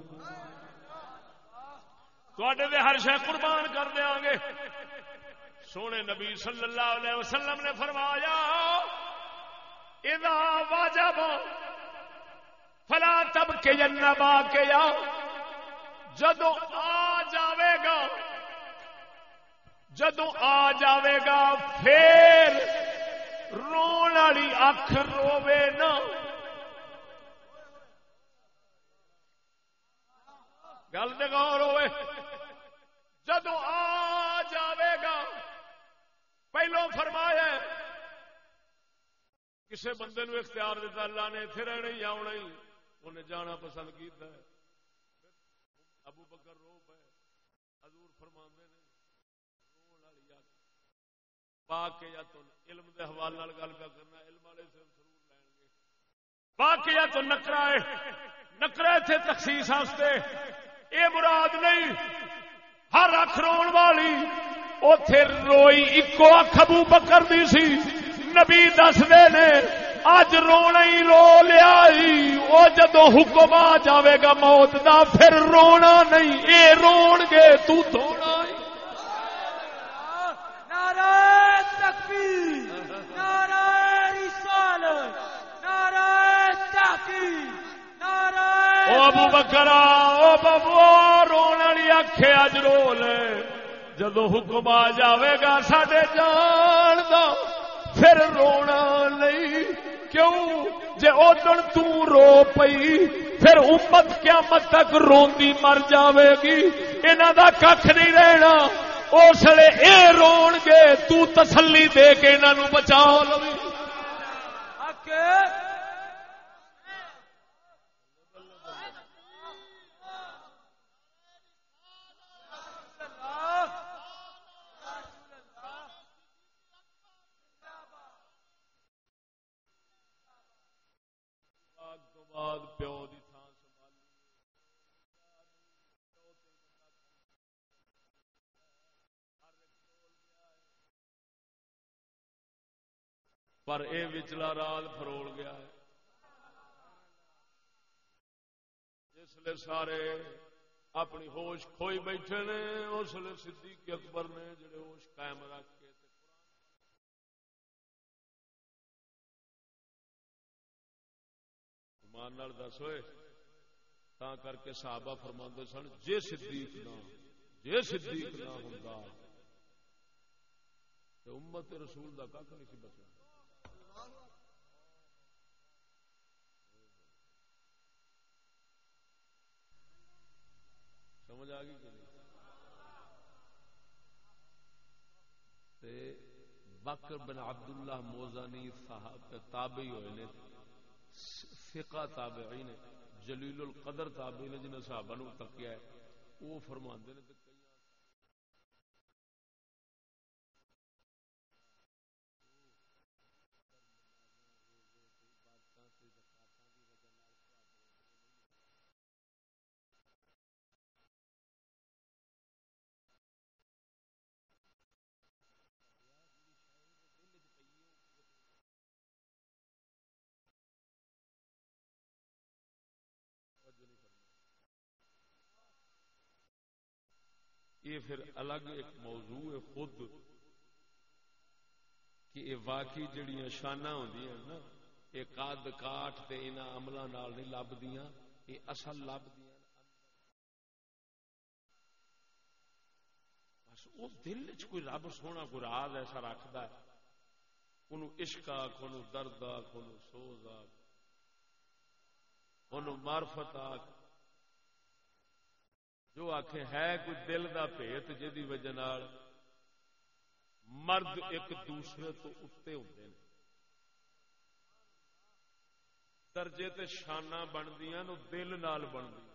تے ہر شہ قربان کر دیا گے۔ سونے نبی صلی اللہ علیہ وسلم نے فرمایا واجب فلا تب کے جنبا کے یا جدو آ جاوے گا جدو آ جاوے گا پھر رون والی اکھ روے نا۔ گل دے غور ہوئے۔ جدو آ پہلو فرمایا کسے بندے نو اختیار دیتا، اللہ نے اتنے رہنا ہی آنا ہی انہیں جانا پسند کیتا ہے۔ ابو بکر رو پہ حضور فرما نے، رون پا کے یا تو علم دے حوالے نال گل پہ کرنا، علم والے سے ضرور لین گے۔ پا کے یا تو نکرا ہے نکرا تھے تخصیص واسطے اے مراد نہیں، ہر اکھ رون والی۔ اتے روئی اکو اکھ ابو بکر دی سی۔ نبی دسدے نے اج رونا ہی رو لیا وہ جدو حکم آ جاوے گا موت دا پھر رونا نہیں۔ اے رون گے تو دھونا ہی۔ نعرہ تکبیر نعرہ رسالت نعرہ تحقیق نعرہ او ابو بکرا او بابو رون والی اکھے اج رو لے۔ جدو حکم آ جاوے گا ساڈے جان دا پھر رونا نہیں کیوں جے ادن تو پئی پھر امت قیامت تک روندی مر جاوے گی انہاں دا کھ نہیں رہنا اس لیے اے رون گے تو تسلی دے کے انہاں نو بچا لوی حق تو بعد پیو دی تھان سنبھالی۔ پر اے وچلا راز فروڑ گیا ہے۔ جس لیے سارے اپنی ہوش کھوئی بیٹھے نے، اس لیے صدیق اکبر نے جڑے ہوش قائم رکھ ایمان نال دس ہوئے، تا کر کے صحابہ فرماندے سن، جے صدیق نہ، جے صدیق نہ ہوندا، تے امت رسول دا کھ نہیں سی بچنا۔ سمجھ آ گئی کہ نہیں؟ تے بکر بن عبداللہ موزانی صاحب تابعی ہوئے نے فقہ تابعی نے جلیل القدر تابعی نے جنہیں صحابہ نو تکیا ہے، وہ فرماندے نے یہ پھر الگ ایک موضوع ہے خود، کہ یہ واقعی جڑیاں شانہ ہوندیاں نا، یہ قد کاٹ تے انہاں عملاں نال نہیں لبدیاں، یہ اصل لبدیاں۔ بس وہ دل وچ کوئی رب سونا کوئی راز ایسا رکھدا ہے انہوں عشق آکھ انہوں درد آکھ انہوں سوز آکھ انہوں معرفت آکھ جو آخ ہے کوئی دل دا پیت جی وجہ مرد ایک دوسرے تو اتنے ہوتے ہیں درجے تے شانہ بندیاں نو دل نال بندی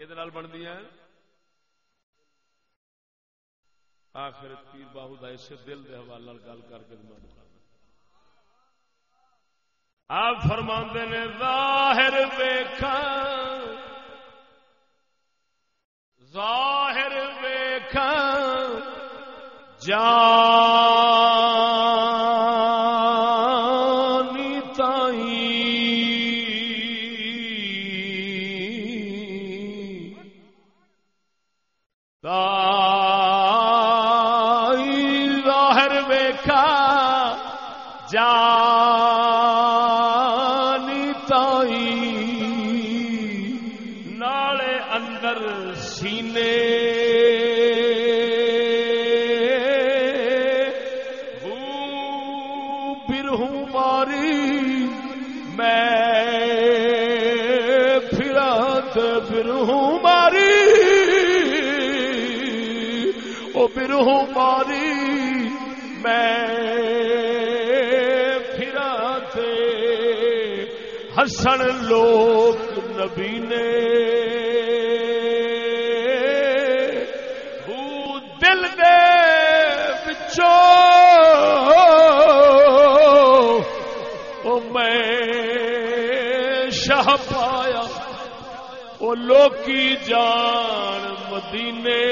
کہ بندیاں آخر پیر باہو دا اسے دل دے حوالہ گل کر کے میں دکھا آپ فرما نے، ظاہر ویکھا ظاہر ویکھا جانی ہسن لوگ نبی نے۔ دل دے بچوں میں شاہ پایا۔ او لوکی جان مدینے۔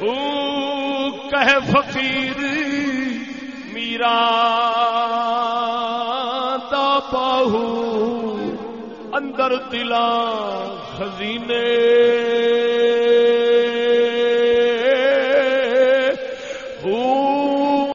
او کہہ فقیر میرا اندر تلا خزینے۔